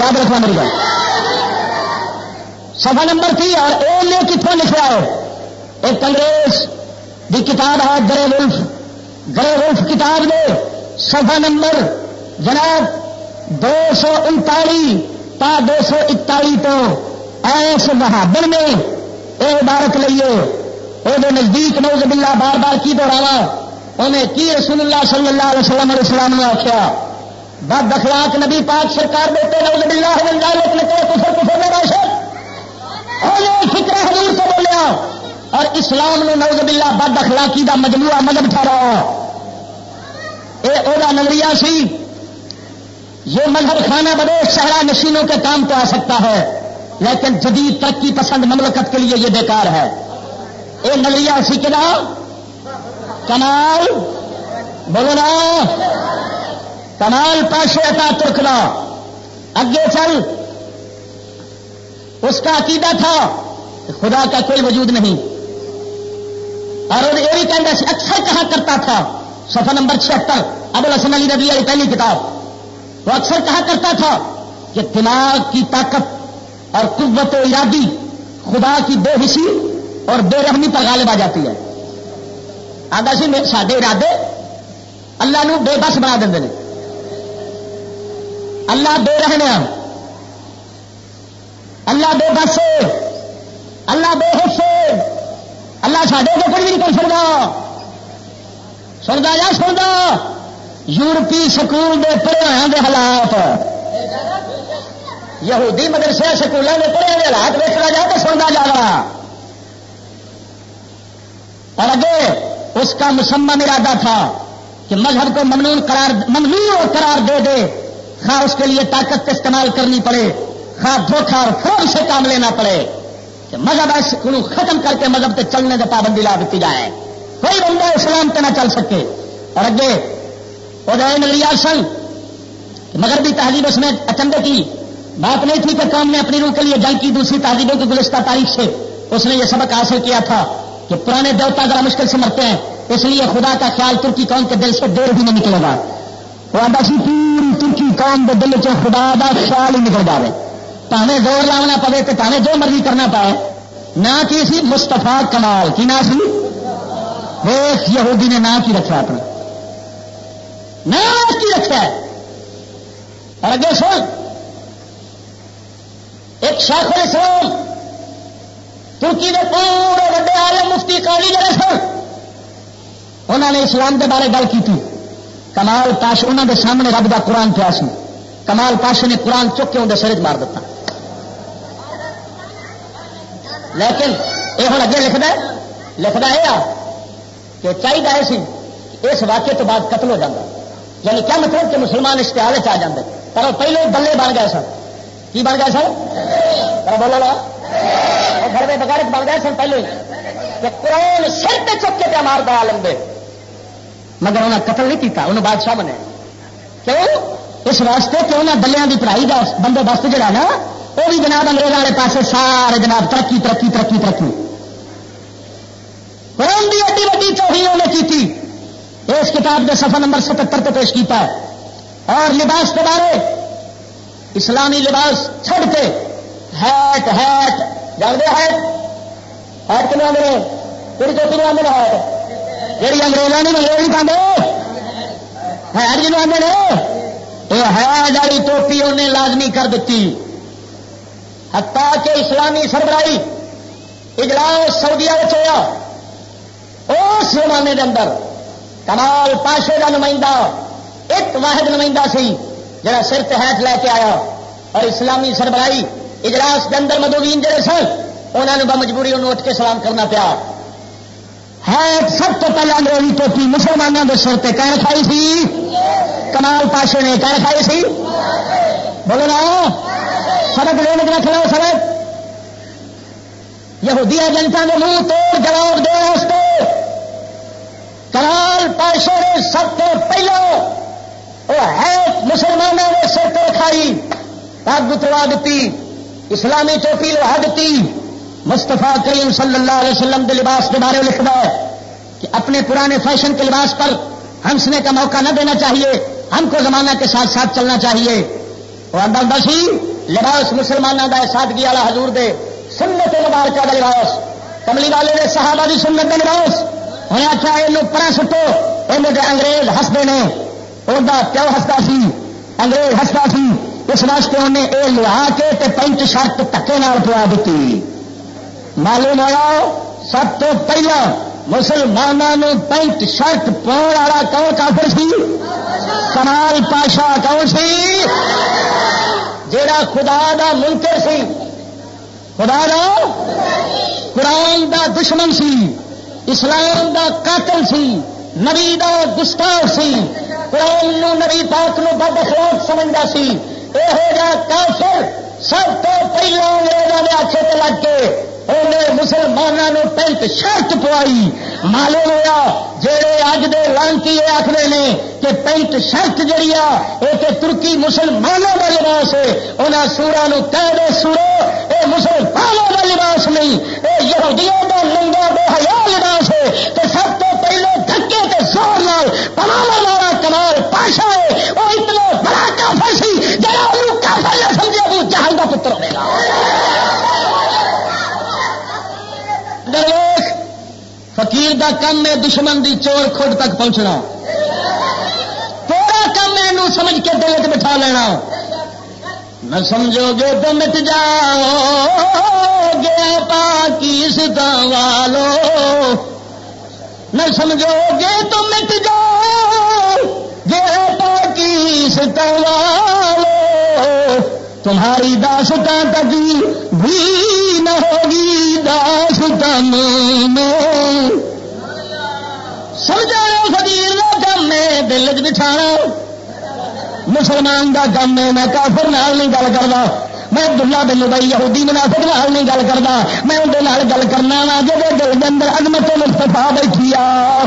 یاد رکھنا میری بات۔ سفا نمبر تھی اور اے نے کتوں لکھا ہے۔ ایک انگریز دی کتاب ہے گرے ولف۔ گرے ولف کتاب دے۔ سفا نمبر جناب دو سو انتالی تا دو سو اکتالی تو ایس بہادر نے اے عبارت لئیے وہ نزدیک نوز باللہ بار بار کی دوڑاوا انہیں کی رسول اللہ صلی اللہ علیہ وسلم علیہ السلام نے آخیا بد اخلاق نبی پاک سرکار دیتے نوز باللہ لیکن کفر کفر میں باشد۔ فکر حضور سے بولیا، اور اسلام نے نوز باللہ بد اخلاقی دا مجموعہ مذہب ٹھہرا۔ یہ نظریہ سی، یہ مذہب خانہ بدوش شہرا نشینوں کے کام تو آ سکتا ہے، لیکن جدید ترقی پسند مملکت کے لیے یہ بیکار ہے۔ یہ نظریہ سی کہ کمال بولنا کمال پاشے عطا ترکنا اگے چل اس کا عقیدہ تھا خدا کا کوئی وجود نہیں۔ اور یہ بھی کہنا اکثر کہا کرتا تھا سفر نمبر چھہتر، ابو الحسن علی ربی علی پہلی کتاب۔ وہ اکثر کہا کرتا تھا کہ دماغ کی طاقت اور قوت و ارادی خدا کی بے حسی اور بے رحمی پر غالب آ جاتی ہے۔ آگا سی سارے ارادے اللہ نو بے بس بنا دیں اللہ بے رہنے اللہ بے بس، اللہ بے حص اللہ سڈے کو کچھ بھی نہیں کر سکتا سنتا یا سنتا یورپی سکول کے پڑھیا کے حالات۔ یہودی مدرسے سکولوں کے پڑھیا کے حالات ویچنا جائے تو سنتا جا رہا اور اگے اس کا مسمم ارادہ تھا کہ مذہب کو ممنون قرار ممنوع قرار دے دے، خواہ اس کے لیے طاقت استعمال کرنی پڑے۔ ہاں خواہ دھوکھا اور فون سے کام لینا پڑے کہ مذہب ایسے ختم کر کے مذہب سے چلنے کی پابندی لا دیتی جائے۔ کوئی بندہ اسلام پہ نہ چل سکے۔ اور اگے وہ نظریات سن مگر بھی تہذیب اس میں اچمبے کی بات نہیں تھی کہ قوم نے اپنی روح کے لیے جنگ کی دوسری تہذیبوں کی گلستہ تاریخ سے اس نے یہ سبق حاصل کیا تھا کہ پرانے دیوتا ذرا مشکل سے مرتے ہیں۔ اس لیے خدا کا خیال ترکی قوم کے دل سے دیر بھی نہیں نکلے گا۔ وہ آدھا سی پوری ترکی قوم کے دل سے خدا کا خیال ہی نکل جائے پاوے زور لاؤنا پڑے تو پاوے جو مرضی کرنا پائے، نہ کی سی مستفا کمال، کی نہ سی ویس یہودی نے نہ کی رکھا اپنا۔ نہ کی رکھا۔ ہے اور اگے سن۔ ایک شاخ الاسلام ترکی کے پورے وڈے عالم مفتی قاضی جڑے سن۔ انہوں نے اسلام کے بارے گل کی تھی کمال پاش انہوں کے سامنے رب کا قرآن پیا سی کمال پاشے نے قرآن چک کے اندر سرج مار دیتا لیکن یہ ہوں اگے لکھنا لکھنا یہ کہ چاہیے سی، اس واقعے تو بعد قتل ہو جاتا یعنی کیا مطلب کہ مسلمان اشتہار آ جاتے پر پہلے بلے بن گئے سن۔ کی بن گئے سر بولو نا۔ گھر میں بغیر بن گئے سن پہلے کہ قرآن سر پہ چک کے مار دا لمبے مگر انہیں قتل نہیں کیتا انہوں بادشاہ بنے۔ کیوں؟ اس واسطے کہ انہیں بلیاں کی پڑھائی کا بندوبست جڑا نا وہ بھی جناب انگریز والے پاس سارے جناب ترقی ترقی ترقی ترقی۔ قرآن کی ایڈی وڈی چوہی انہیں کی اس کتاب کے سفر نمبر ستر پہ پیش کیتا ہے۔ اور لباس کے بارے اسلامی لباس چھڑ کے ہیٹ ہیٹ۔ جانتے ہیٹ؟ ہیٹ کن آدھے پوری چوکی میں آدھے ہیٹ؟ جی انگریزوں نے انگریز نہیں پاندے ہیٹ جنوب آدھے یہ ہیڈ والی ٹوپی انہیں لازمی کر دیتی۔ حتیٰ کہ اسلامی سربراہی اجلاس سعودیا ہوا اس زمانے کے اندر کمال پاشے کا نمائندہ، ایک واحد نمائندہ سی، جڑا سر تحت لے کے آیا۔ اور اسلامی سربراہی اجلاس کے اندر مدوین جڑے سن انہوں نے بمجبوری انہوں اٹھ کے سلام کرنا پیا۔ ہے سب تو پہلے انگریزی ٹوپی مسلمانوں کے سر پہ کہہ رکھائی سی۔ کمال پاشے نے کہہ رکھائی سی۔ بولو نا۔ سڑک لے کے رکھ لو سڑک یہودی جنتا کے منہ توڑ جواب دے واسطے کمال پاشے نے سب تو پہلو وہ ہے مسلمانوں نے سر پہ کھائی پگ اتروا دیتی اسلامی ٹوپی لوا دیتی مستفا کریم صلی اللہ علیہ وسلم کے لباس کے بارے میں لکھنا ہے کہ اپنے پرانے فیشن کے لباس پر ہنسنے کا موقع نہ دینا چاہیے، ہم کو زمانہ کے ساتھ ساتھ چلنا چاہیے۔ وہ اندر دسی لباس مسلمانوں کا سادگی والا حضور دے سنت مبارکہ کا لباس۔ کملی والے نے صحابہ کی سنت کا لباس۔ انہیں آخیا یہ پرا سٹو۔ یہ انگریز ہستے نے ان کا پیو ہستا سی۔ انگریز ہستا سی۔ اس واسطے انہیں یہ لیا کے پینٹ شرٹ تکے نال پوا دیتی معلوم ہوا، سب تو پہلا مسلمانوں پینٹ شرٹ پاؤ والا کون کافر سی؟ کمال پاشا کون سی؟ جیڑا خدا دا منکر سی، خدا دا؟ قرآن دا دشمن سی، اسلام دا قاتل سی، نبی دا گستاخ سی۔ قرآن نو نبی پاک نو بد اخلاق سمجھتا سی۔ یہ کافر سب تو پہلے انگریزوں نے آخے لگ کے انہیں مسلمانوں پینٹ شرٹ پوائی۔ معلوم ہوا جہے اج دے لانتی آخر نے کہ پینٹ شرٹ جہی آ یہ ترکی مسلمانوں کا لباس ہے۔ انہیں سورا کہہ دے، سورو یہ مسلمانوں کا لباس نہیں یہ یہودیوں کا ننگا بے حیا لباس ہے۔ تو سب تو پہلے دھکے کے زور لال پناہ والا کمال پاشا ہے۔ وہ اتنا بڑا کافر سی جہاں کافر نہ سمجھے وہ جہاں کا پتر ہوئے گا۔ ہوگا فقیر دا کم ہے، دشمن دی چور خود تک پہنچنا۔ تھوڑا کم ہے سمجھ کے دل بٹھا لینا۔ نہ سمجھو گے تو مٹ جاؤ، گے پاکستان والو۔ نہ سمجھو گے تو مٹ جاؤ، گے پاکستان والو۔ تمہاری داستان تک بھی نہ ہوگی داستان میں سمجھا فقیر کا کم ہے دل چ بٹھا مسلمان کا کم ہے، میں کافر نال نہیں گل کرتا میں عبداللہ بن بھائی یہودی منافق نال نہیں گل کرتا میں اندر گل کرنا وا جب دل کے اندر عظمت مستفا بیٹھی آ۔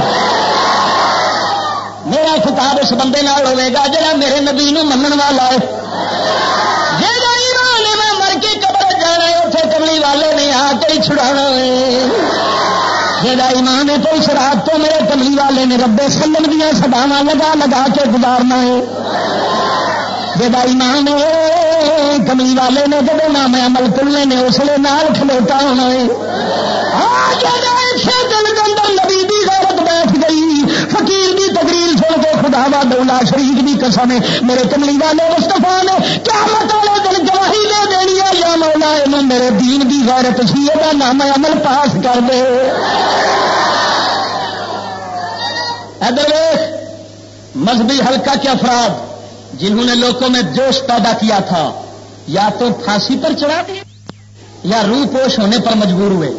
میرا خطاب اس بندے ہوے گا جا میرے نبی نو منن والا ہے۔ کملی والے نے آ کے چھڑا جا ایمان ہے تو اس رات تو میرے کملی والے نے ربے سلم دیا سداوا لگا لگا کے گزارنا ہے۔ جا ایمان ہے، کملی والے نے جب نام عمل کلنے نے اس لیے نال کھلوتا ہونا ہے۔ دل کے اندر نبی بھی غیرت بیٹھ گئی، فقیر بھی تقریر خدا وا دولا شریف بھی قسم ہے۔ میرے کملی والے مستفا نے کیا مت والے دل گواہی دے دینی ہے، یا مولا یہ میرے دین کی غیرت سی یہ نام عمل پاس کر دے۔ ادھر مذہبی حلقہ کے افراد جنہوں نے لوگوں میں جوش پیدا کیا تھا۔ یا تو پھانسی پر چڑھا دیا، یا روح پوش ہونے پر مجبور ہوئے۔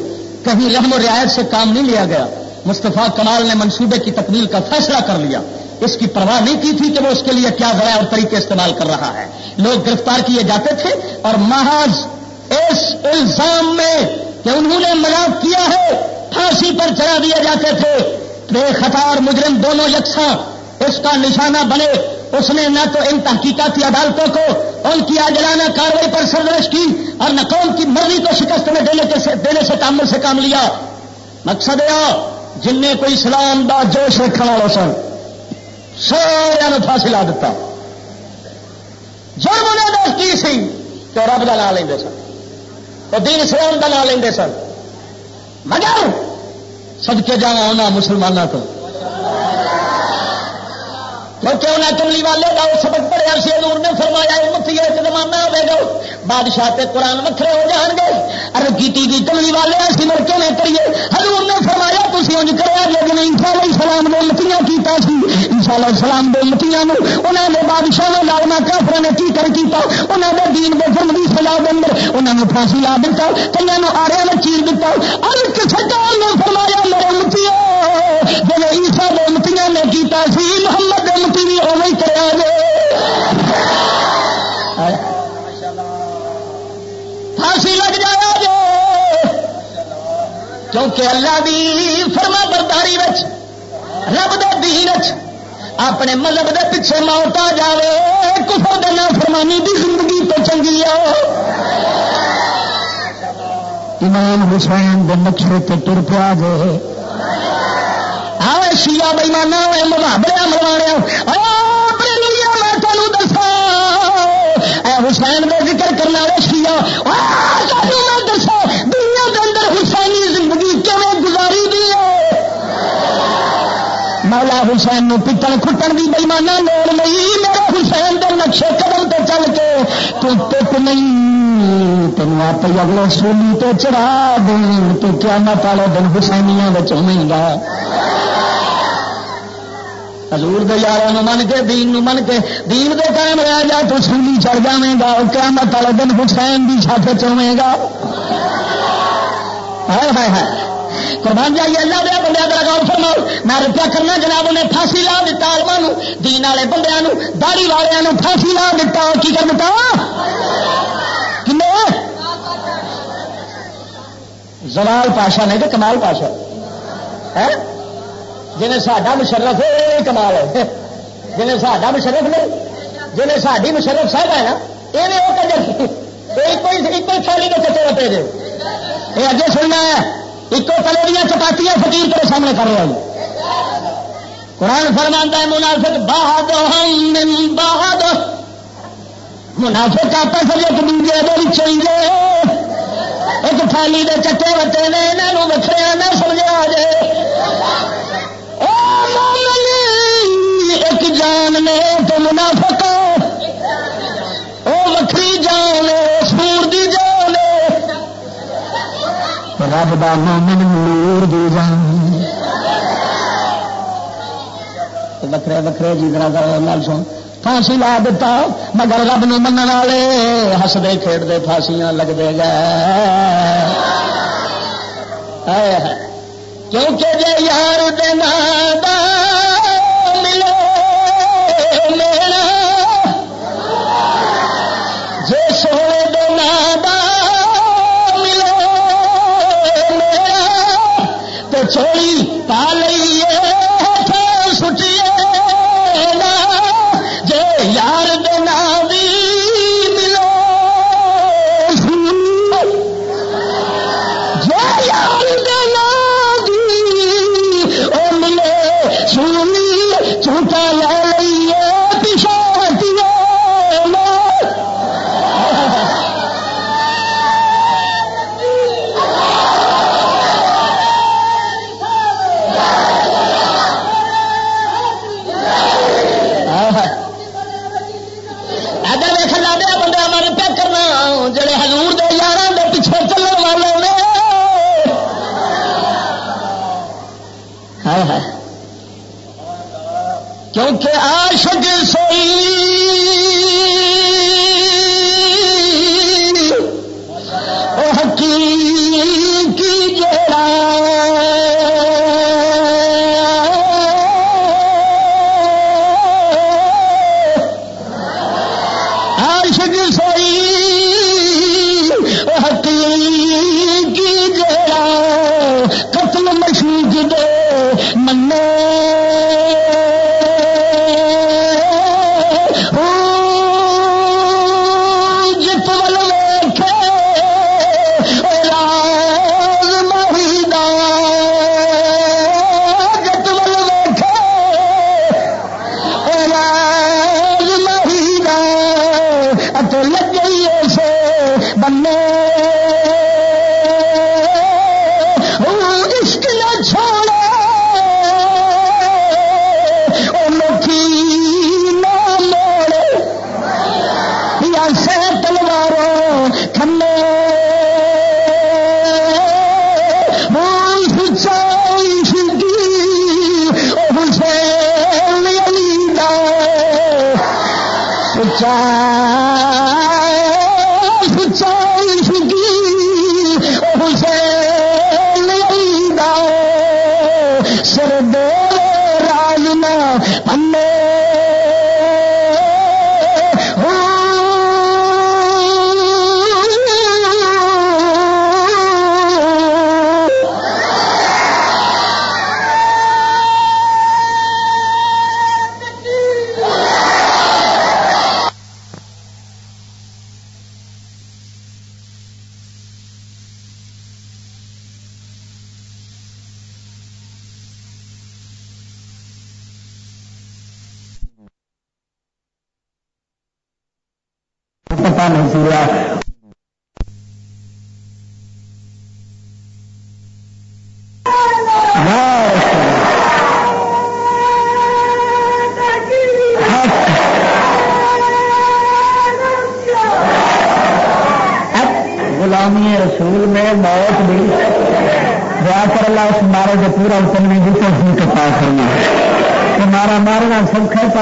کہیں رحم و رعایت سے کام نہیں لیا گیا۔ مستفا کمال نے منصوبے کی تکمیل کا فیصلہ کر لیا۔ اس کی پرواہ نہیں کی تھی کہ وہ اس کے لیے کیا ذرائع اور طریقے استعمال کر رہا ہے۔ لوگ گرفتار کیے جاتے تھے اور محاذ اس الزام میں کہ انہوں نے مذاق کیا ہے، پھانسی پر چڑھا دیے جاتے تھے۔ بے خطار مجرم دونوں یکساں اس کا نشانہ بنے۔ اس نے نہ تو ان تحقیقاتی عدالتوں کو، ان کی آجرانہ کاروائی پر سرگرش کی اور نہ قوم کی مرضی کو شکست میں دینے سے تعمل سے کام لیا۔ مقصد یہ جن نے کوئی اسلام دا جوش رکھنے والا سن۔ سارا پھانسی لا دیتا جرم نے کی سی؟ تو رب کا نام لیں سن۔ وہ دین اسلام کا نام لیں سن۔ مگر سد کے جانا مسلمانوں کو کیونکہ انہیں کملی والے کا سبق پڑھیا سی؟ حضور نے فرمایا متی ایک زمانہ ہوے گا۔ بادشاہ تے قرآن وکھرے ہو جان گے۔ ارے گیتی کملی والے ایسی مڑکے میں کریے؟ حضور نے فرمایا تھی انج کرا لیکن عیسا علیہ السلام نے امتیاں کیتا سی۔ عیسیٰ علیہ السلام دے امتیاں نو، انہاں دے بادشاہ لال نہ کافر نے کی کر کیتا۔ انہاں دے دین دے فرم دی سزا دے اندر انہاں نے پھانسی لا دیتا کئیاں نو آڑے میں چیر دیتا اور کسے نے فرمایا، میرے امتیاں جے عیسیٰ دے امتیاں نے کیتا سی، محمد دے امتی بھی اوویں کریا جے پھانسی لگ جایا جے کیونکہ اللہ دی فرما برداری رب دے دین اپنے مذہب دے پیچھے موت آ جائے کفر دینا فرمانی دی زندگی تو چنگی آ امام حسین دے نقشے تے تر پیا گئے۔ آئے شیا بئیمانا محابڑیا مروانے میں تمہیں دسا اے حسین دے ذکر کرنے والے شیا میں دسا دنیا کے اندر حسینی زندگی کیون گزاری دی مولا حسین نو پٹن کھٹن کی بےمانا لوڑ نہیں میرے حسین دے نقشے قدم تے چل کے تو پٹ نہیں تین آپ اگلے سولی تو چڑھا دیں تو کیا مت والے دن حسینیاں ہوئیں گا حضور دے یار من کے، دین نو من کے۔ دین دے قائم رہ جا، تو سولی چڑھ جائے گا۔ قیامت والے دن حسین کی چھت چوے گا۔ قربان جائیے، اللہ دیا بندے کا گاؤں فرماؤ۔ میں روپیہ کرنا جناب، انہیں پھانسی لا دیتا آلما دین والے بندے داڑی والے پھانسی لا دیتا کی کر دیتا زلال پاشا نہیں تو کمال پاشا۔ ہے جنہیں ساڈا مشرف کمال ہے۔ جنہیں ساڈا مشرف نہیں، جنہیں ساری مشرف صاحب ہے نا یہ وہ کر ایک تھالی کے چچے رپے دے۔ یہ اگے سننا ہے ایک تلے دیا چپاتیاں فکیر کے سامنے کر رہا ہوں قرآن فرمانا ہے، منافق بہاد بہاد منافق آپس ایک دوسرے دل چاہیے ایک تھالی کے چٹے وٹے نے یہاں وکھرے نہ سمجھا جائے ایک جان نے تو منافق وہ وکری جان سور دی جان رب دا مومن نور دی جان۔ وکرے وکرے جی طرح سن۔ پھانسی لا دیتا، مگر رب نو من والے ہستے کھیڈتے پھانسیاں لگتے گئے۔ کیونکہ جے یار دینا ملے میرا۔ جے سونے دینا چوڑی پا لئیے۔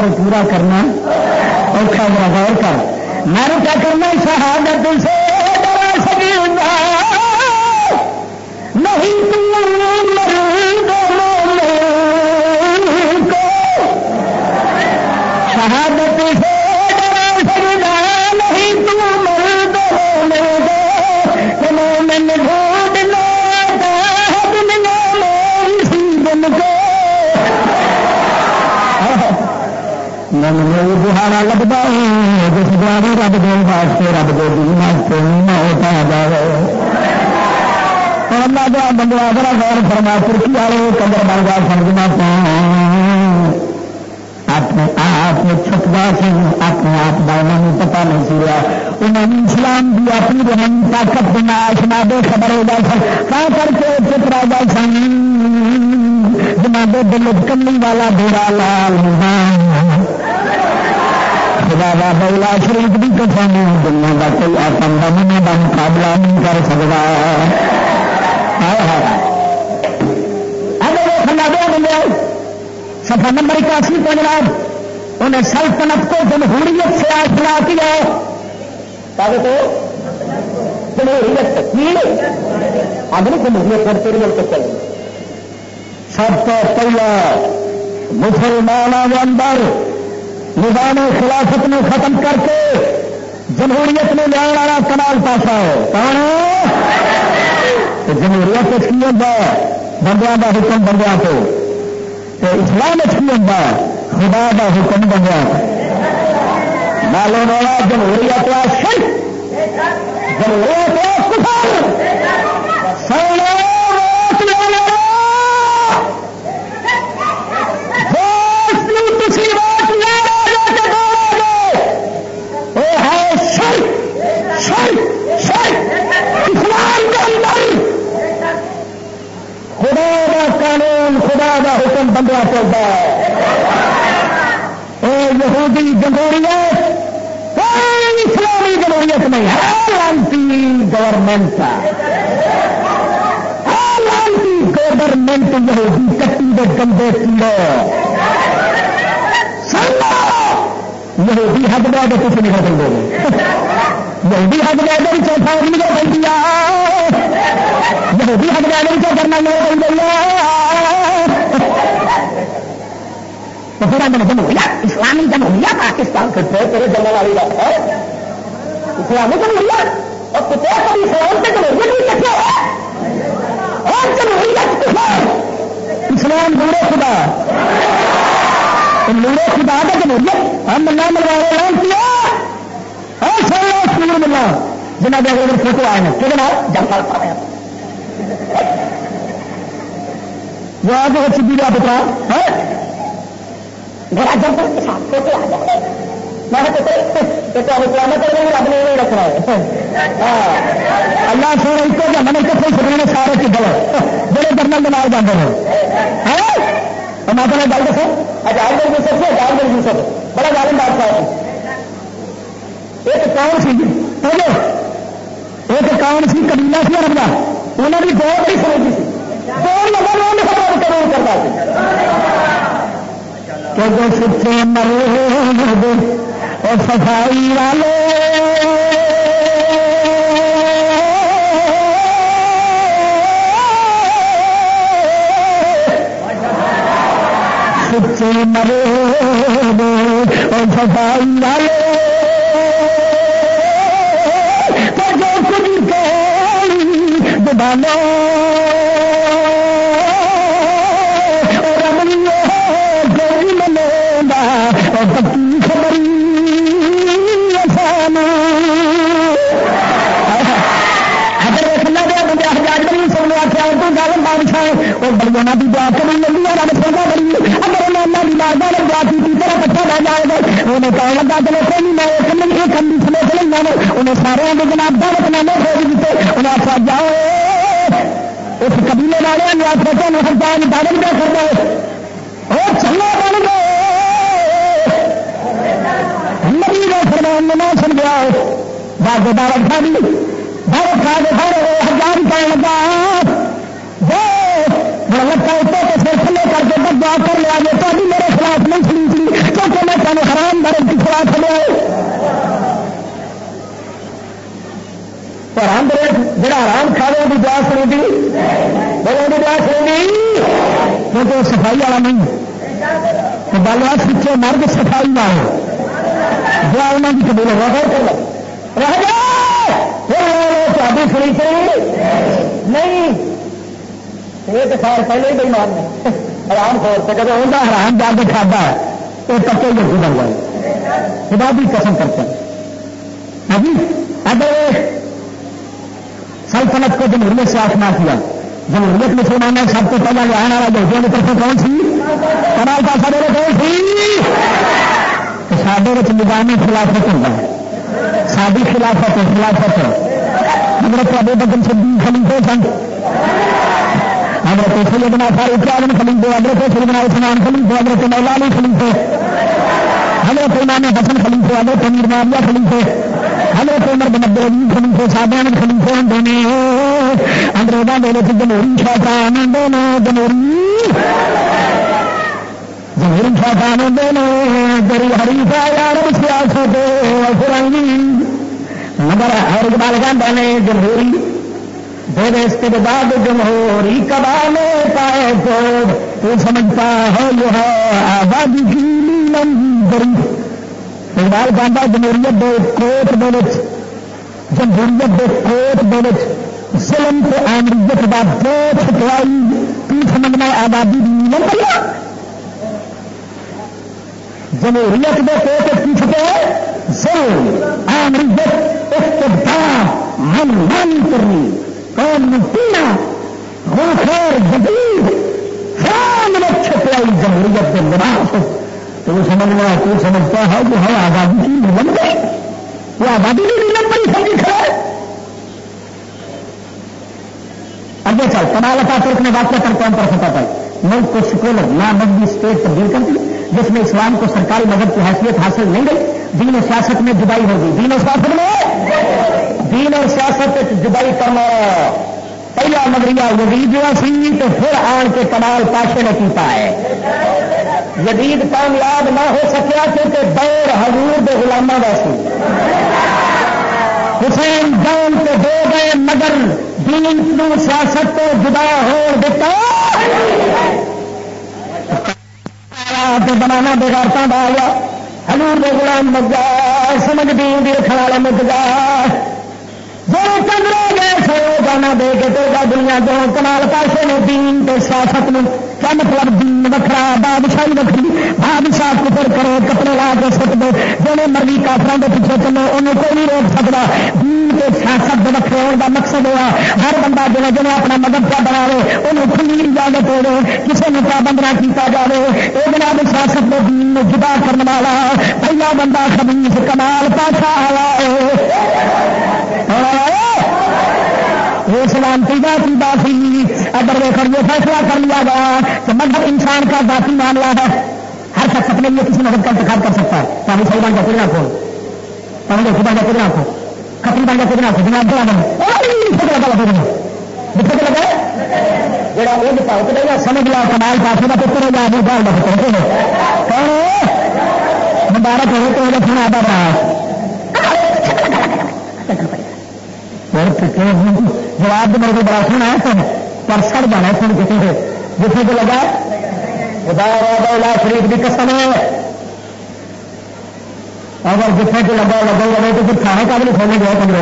پر پورا کرنا اوکھا غور کر۔ میں نے کیا کرنا شہادت سے سہارا لگتا ہے، جس جانے رب دن واسطے، رب دے دی واسطے ہوتا جائے۔ بندہ غور فرما، ترکی والے بن گیا سمجھنا اپنے آپ چھپتا سی اپنے آپ کا انہوں نے پتا نہیں چلا انہوں نے اسلام کی اپنی رحم طاقت بنا آشنا بے خبر ہو کا کر کے چپ رہ سن؟ سن دے دل کمی والا بورا لال مان خدا بابا بولا شریف بھی کسان دنیا کا کوئی آتم دمنے کا مقابلہ نہیں کر سکتا۔ سفا نمبر اکاسی پنجاب انہیں سلطنت کو جمہوریت سے آج بنا کیا ہے جمہوریت اب جمہوریت چل سب تو پہلا مسلمانوں کے اندر نظام خلافت نے ختم کر کے جمہوریت میں لیا والا کمال پاسا ہو کون جمہوریت کی ہوتا ہے؟ بندیا کا حکم بندیا تو۔ اسلام کی ہوتا ہے؟ خدا کا حکم بندیا معلوم ہوا جمہوریت صرف جمہوریت بندہ چلتا ہے۔ یہودی جمہوریت، کوئی اسلامی جمہوریت نہیں ہے۔ لانتی گورنمنٹ گورنمنٹ یہودی کٹی دے گندے کیڑے یہودی حد بڑا تو کچھ نہیں بدل دے یہودی حد بڑا تو چوتھا آدمی کو بن دیا یہودی حد بڑا تو کرنا نہیں بن دیا تو پھر ہم نے جمہوریت اسلامی جمہوریہ پاکستان سے تیرے جمع والی بات ہے۔ اسلامی جمہوریت اور کتے کبھی اسلام سے جمہوریت بھی کٹے ہے اور جمہوریت کتنے اسلام نور خدا۔ نور خدا کا جمہوریت ہم ملا ملوا رہے ہیں۔ کیا؟ اور سارے اسکول ملا۔ جنہ کے اگر فوٹو آئے ہیں۔ کیونکہ نا جنگل پا رہے ہیں۔ وہ آگے چیز جی آپ بتاؤ میرا جب تک ساتھ سے آ جائے۔ ہاں۔ اللہ اس کو من سکنے سارے بڑے جنرل کے نال جانے ہاں۔ میں گل ہزار اچھا، ہزار بڑا ظالم بادشاہ ایک کون سی پہلے ایک کون سی قبیلہ سی کا انہوں نے بہت ہی سمجھتی سی دو لوگوں نے کرتا کہ جس سے مرد اور والے۔ سچے مرد اور صفائی والے۔ تو جو کچھ کہیں دبانوں بڑی بھی دعا کر لگی ہے، رب سونا بڑی۔ اگر انہیں اللہ کی ماردا نے دعا کی طرح کٹھا رہ جائے گا۔ انہیں کہنے لگا چلو کوئی نہیں میں ایک نہیں، ایک کمی سمے سے لینا انہیں سارے کے جناب دعوت نامے ہو دیتے۔ انہیں آخا جاؤ۔ اس قبیلے والے نے آپ آخر تمہیں ہر جان دعوت کیا کرنا ہے وہ چلو بن گئے۔ نبی نے فرمان میں نہ سمجھا باغ دعوت کھا دی۔ دعوت کھا کے ہر ہزار کہنے لگا لگتا اتنے تو پھر کھلے کر کے بد دعا کر لیا جائے تو ابھی میرے خلاف نہیں سنی تھی، کیونکہ میں تمہیں حرام درد کے خلاف لیا حرام درد، جڑا حرام کھاوے بھی دعا سنی تھی بولے بھی دعا سنی کیونکہ وہ صفائی والا نہیں۔ تو بالوا سچے مرد صفائی نہ ہو۔ دعا انہوں کی قبول ہوا۔ رہ جائے سنی تھی نہیں۔ یہ تو خیر پہلے ہی بھائی مارنے آرام خور سے جب ہوتا حرام جا کے کھادا ہے، تو پکے ہی بن جائے خدا بھی قسم کرتے ہیں ہاں جی اگر سلطنت کو جمہوریت سے آسما کیا، جمہوریت مسلمانوں سب سے پہلے آنے والا جوہریوں کی طرف کون سی؟ کمال کا سارے کون سی؟ سڈے نظامی خلافت ہوتا ہے۔ ساری خلافت خلافت حضرت ابو بکر صدیق خلیفے سن۔ حضرت سیدنا فاروق عالم خلیفے حضرت سیدنا عثمان خلیفے حضرت مولا علی خلیفے حضرت امام حسن خلیفے حضرت امیر معاویہ خلیفے حضرت عمر بن عبد العزیز خلیفے سادان خلیفے ہوں نے انگریزوں کے وچ جمہوری شیطان ہوں نے جمہوری جمہوری شیطان ہوں نے جری حریف یار سیاست مگر ہر اقبال گاندہ نے جمہوری پھر اس جمہوری کبالے پائے کو تو سمجھتا ہے یہ ہے آبادی کی نیلم لمبری اقبال گانڈا جمہوریت دے کوٹ دے جمہوریت دے کوٹ دے ظلم سے آمریت کا بوچھ چھپائی تو سمجھنا آبادی کی نیلم لمبری جمہوریت دے کوٹ پیچھ پہ ظلم، آمریت اقتدار من مان کرنی۔ قوم پینا خیر جدید سامنے چھپائی جمہوریت کے لباس تو وہ سمجھنا، تو سمجھتا ہے کہ ہم آزادی کی نیلم پہ وہ آزادی کی نیلم پر ہی سمجھی کھڑے اگے چل، کمال کا ترک نے واقعہ کر کون پر فتح پائی ملک کو سکولر نہ مذہبی اسٹیٹ تبدیل کر دی جس میں اسلام کو سرکاری مذہب کی حیثیت حاصل نہیں گئی۔ دین و سیاست میں جدائی ہوگی۔ دین و سیاست میں دین اور سیاست جدائی کرنا پہلا نظریہ یزید جو سی تو پھر آن کے کمال پاشے نے کیتا ہے۔ جدید کامیاب نہ ہو سکیا کیونکہ دور حضور دے غلامہ ویسی حسین جان کے دو گئے مگر دین نو سیاست تو جدا ہو دیتا۔ بنانا بےغارتا ڈالا ہلور دے غلام مک جا سمجھ دین دی رکھنے جا چند رہ گئے سو جانا دے کے تو دنیا دو کمال پاسے نے دین تو سیاست میں کیا مطلب دین وکرا بادشاہی وکری بادشاہ کفر کرو کپڑے لا کے سٹ دو جی مرضی کافران کے پیچھے چلو، انہوں کوئی نہیں روک سکتا۔ دین کے سیاست کے وکرے ہونے کا مقصد ہوا ہر بندہ جنہیں جنہیں اپنا مدد کیا بنا لے انہوں کھلی اجازت ہو کسی نے پابند نہ کیا جائے یہ جناب سیاست کے دین میں جدا کرنے والا، پہلا بندہ خبیز کمال پاسا آیا سلامتی ذاتی باسی اگر دیکھ یہ فیصلہ کر لیا گیا کہ مذہب انسان کا ذاتی معاملہ ہے۔ ہر شخص اپنے لیے کسی مذہب کا انتخاب کر سکتا ہے۔ پانی صحیح بن جاتے کھو پانی دیکھی بن جاتے کھو کپڑی بن جاتے نہ کھو جناب لگا لگے جتنے لگا جڑا یہ بتاؤ سمجھ لیا، کمال پاسے کا پتر ہو جائے گا کون مبارک ہو تو وہ سنا آدھا رہا اور جواب میرے کو بڑا سنا ہے سن پر سڑ جانا سن کسی سے جسے کو لگا، خدا شریف کی قسم ہے۔ اگر جتنے کو لگا لگا لگے تو پھر کھانے کا بھی کھولنے گیا کمرے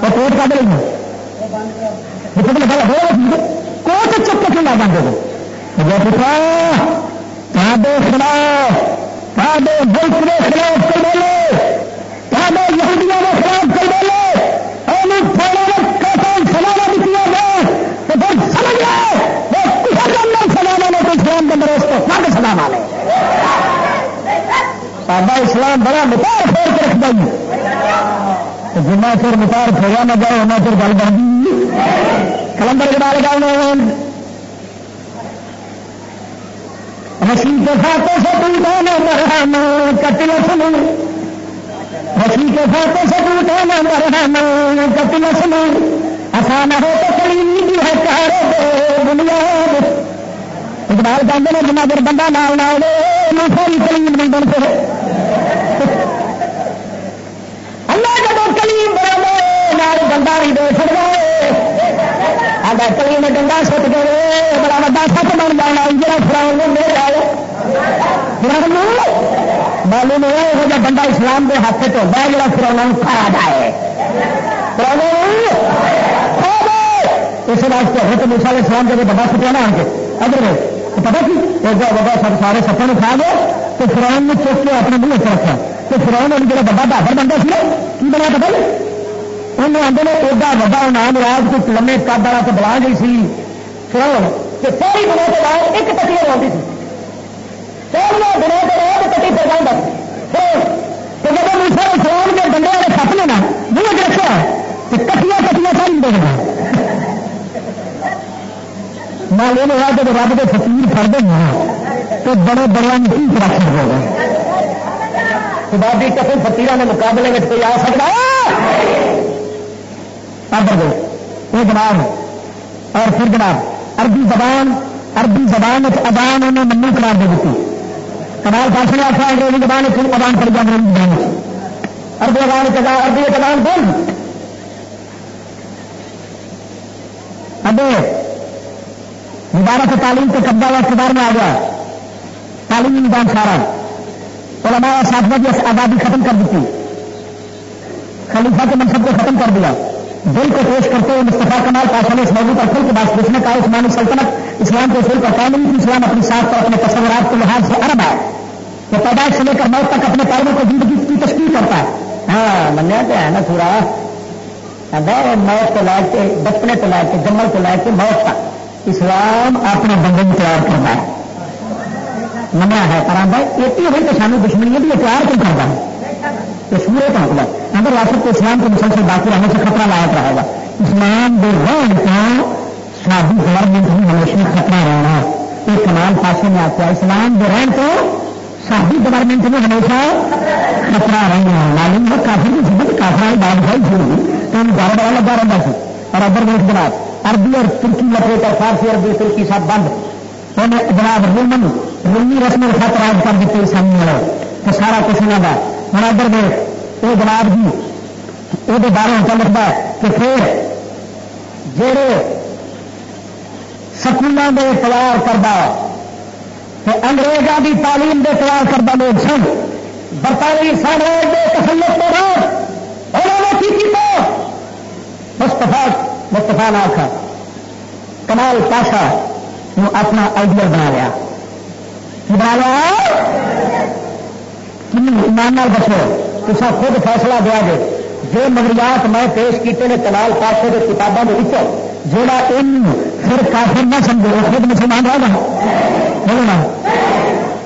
اور کوٹ کا بھی جتنے لگا لگا کوٹ چپ کے لا بند ہو؟ جب دے خلاف۔ دے ملک کے خلاف۔ کر بولے دے یہودیوں کے خلاف کر بولے سلانا بھی کیا گیا تو پھر سمجھ گئے وہ کسی جنگل سلانا نے تو اسلام کے اندر اس کو فرد سلانا لے سادہ بڑا متار پھیر کے رکھ دیں۔ جنا پھر متار پھیرا نہ جائے ہونا پھر گل بن کلندر کے بارے گل رسی کے فاتوں سے ٹوٹا نہ مرحم کٹل سنو رسی کے فاتوں سے ٹوٹا نہ مرحم کٹل سنو آسان ہو تو کلیم بھی ہے کار بنیاد۔ اقبال کہتے ہیں جنا دیر بندہ نال نہ ہو ساری کلیم نہیں بن پہ اللہ جب کلیم بنا بندہ نہیں دے سکتا آدھا کلی میں ڈنڈا سٹ گئے بڑا وا سچ بن جانا جا فراؤن مل جائے معلوم ہوا یہ جا بندہ اسلام کے ہاتھ سے ہوتا ہے جا فراؤن کھایا جائے اس واسطے ہو تو مثال اسلام جب بڑا سٹیا نا آ کے ادھر پتا کی بڑا سب سارے سپوں کھا گئے تو فراؤن نے چوک کے اپنے منہ چ رکھا تو فراؤن جا بڑا بہادر بندہ سی کی بنا پتا نہیں انہوں آدھے ایڈا وا نام راج کچھ لمے کد والا تو بلا گئی سی فرون کہ ساری دنوں کے بعد ایک کٹی لگی سی سارے دنوں کے بعد کٹی پہ جانا تو جب موسا فرون کے ڈنڈے والے سپ نے نا منہ رکھا تو کٹیاں کٹیاں ساری دے مال یہ ہوا جب رب کے فکیر پڑ دیں تو بڑے بڑے نہیں رکھ ہو گئے خدا کی قسم فکیر کے مقابلے میں کوئی آ سکتا ہے ادھر دو یہ جناب اور پھر جناب، عربی زبان عربی زبان ادان انہیں منو قرار دے دیتی۔ کمال پاس نے آخر انگریزی زبان پھر ادان پڑ گیا انگریزی زبان عربی ادان عربی ادان بول۔ اب مبارک تعلیم کے قبضہ و اقتدار میں آ گیا۔ تعلیمی نظام سارا۔ علماء اور ساتھ کی آزادی ختم کر دیتی۔ خلیفہ کے منصب کو ختم کر دیا۔ دل کو پیش کرتے ہوئے مصطفیٰ کمال پاشا نے اس موضوع پر کھل کے بعد پوچھنے کا عثمانی سلطنت، اسلام کے اصول پر قائم نہیں اسلام اپنی ساتھ پر اپنے تصورات کے لحاظ سے ارب ہے۔ وہ پیدائش سے لے کر موت تک اپنے پیروں کو زندگی کی تشکیل کرتا ہے۔ ہاں منیا تو ہے نا پورا۔ موت کو لا کے، بچپنے کو لا کے جمل کو لا کے موت تک۔ اسلام اپنے بندے میں تیار کرتا ہے۔ منیا ہے، پر آدھا ایٹی ہوئی تو سانو دشمنی بھی تیار کیوں کرتا ہے؟ سورے کا مطلب اگر ریاست اسلام کے مسلسل باقی رہنے سے خطرہ لائق رہے گا اسلام دے رہن کا شادی گورنمنٹ میں ہمیشہ خطرہ رہنا یہ کمال پاسے میں آتا ہے اسلام دے رہن کو شادی گورنمنٹ میں ہمیشہ خطرہ رہنا معلوم ہے کافی کی سمجھ کافی بات بھائی چھوڑ گئی تو ہم گھر بڑا لگا رہتا سی اور ادھر ملک جناب، عربی اور ترکی لپے کر فارسی عربی ترکی سب بند۔ انہیں جناب رومن رومی رسم الخط راج کر دیتے اسلامی والے۔ تو سارا کچھ انہوں کا منادر میں وہ جناب جی وہ بارے چل رکھتا ہے کہ پھر جڑے سکولوں کے تیار کردہ انگریزوں کی تعلیم کے تیار کردہ لوگ سن، برطانوی سامراج کے تسلط کے بعد انہوں نے کی کیا مستفا مستفا نہ آخا کمال پاشا اپنا آئیڈیا بنا لیا۔ بنا لیا؟ ایمان بچو تصا خود فیصلہ دیا جائے جو نظریات میں پیش کیتے ہیں کلال پاشے کے کتابوں کے جڑا ان پھر کافر نہ سمجھے، وہ خود مسلمان رہا بولنا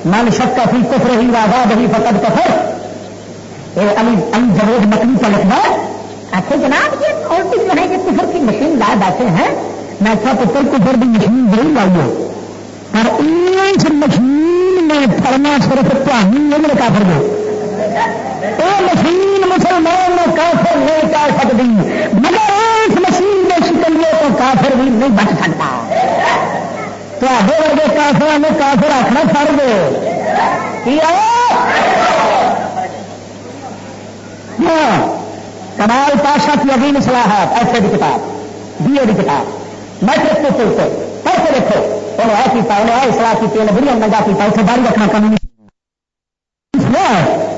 من شک کا فی کفر ہی راجا بہی فقط کفر۔ علی علی جوید مکلی کا لکھنا اچھا جناب، یہ اور بھی جو ہے کہ کفر کی مشین لا بیٹھے ہیں۔ میں کیا پتر، کفر کی مشین ضرور لائی ہوں پر اس مشین میں پڑھنا صرف میرے کافر دو یہ مشین مسلمان میں کافر نہیں کر سکتی۔ مگر اس مشین کے شکلیے تو کافر بھی نہیں بچ سکتا۔ تو ورگے کافر میں کافر آخنا چڑھ دو ہاں کمال پاشا کی عظیم صلاحات ایسے بھی کتاب بی اے کی کتاب میٹرک کے پڑھ کے دیکھو انہوں نے کیتا انہیں آئے سلاح کی انہیں بڑی نگا کیتا اتنے باری رکھنا کمی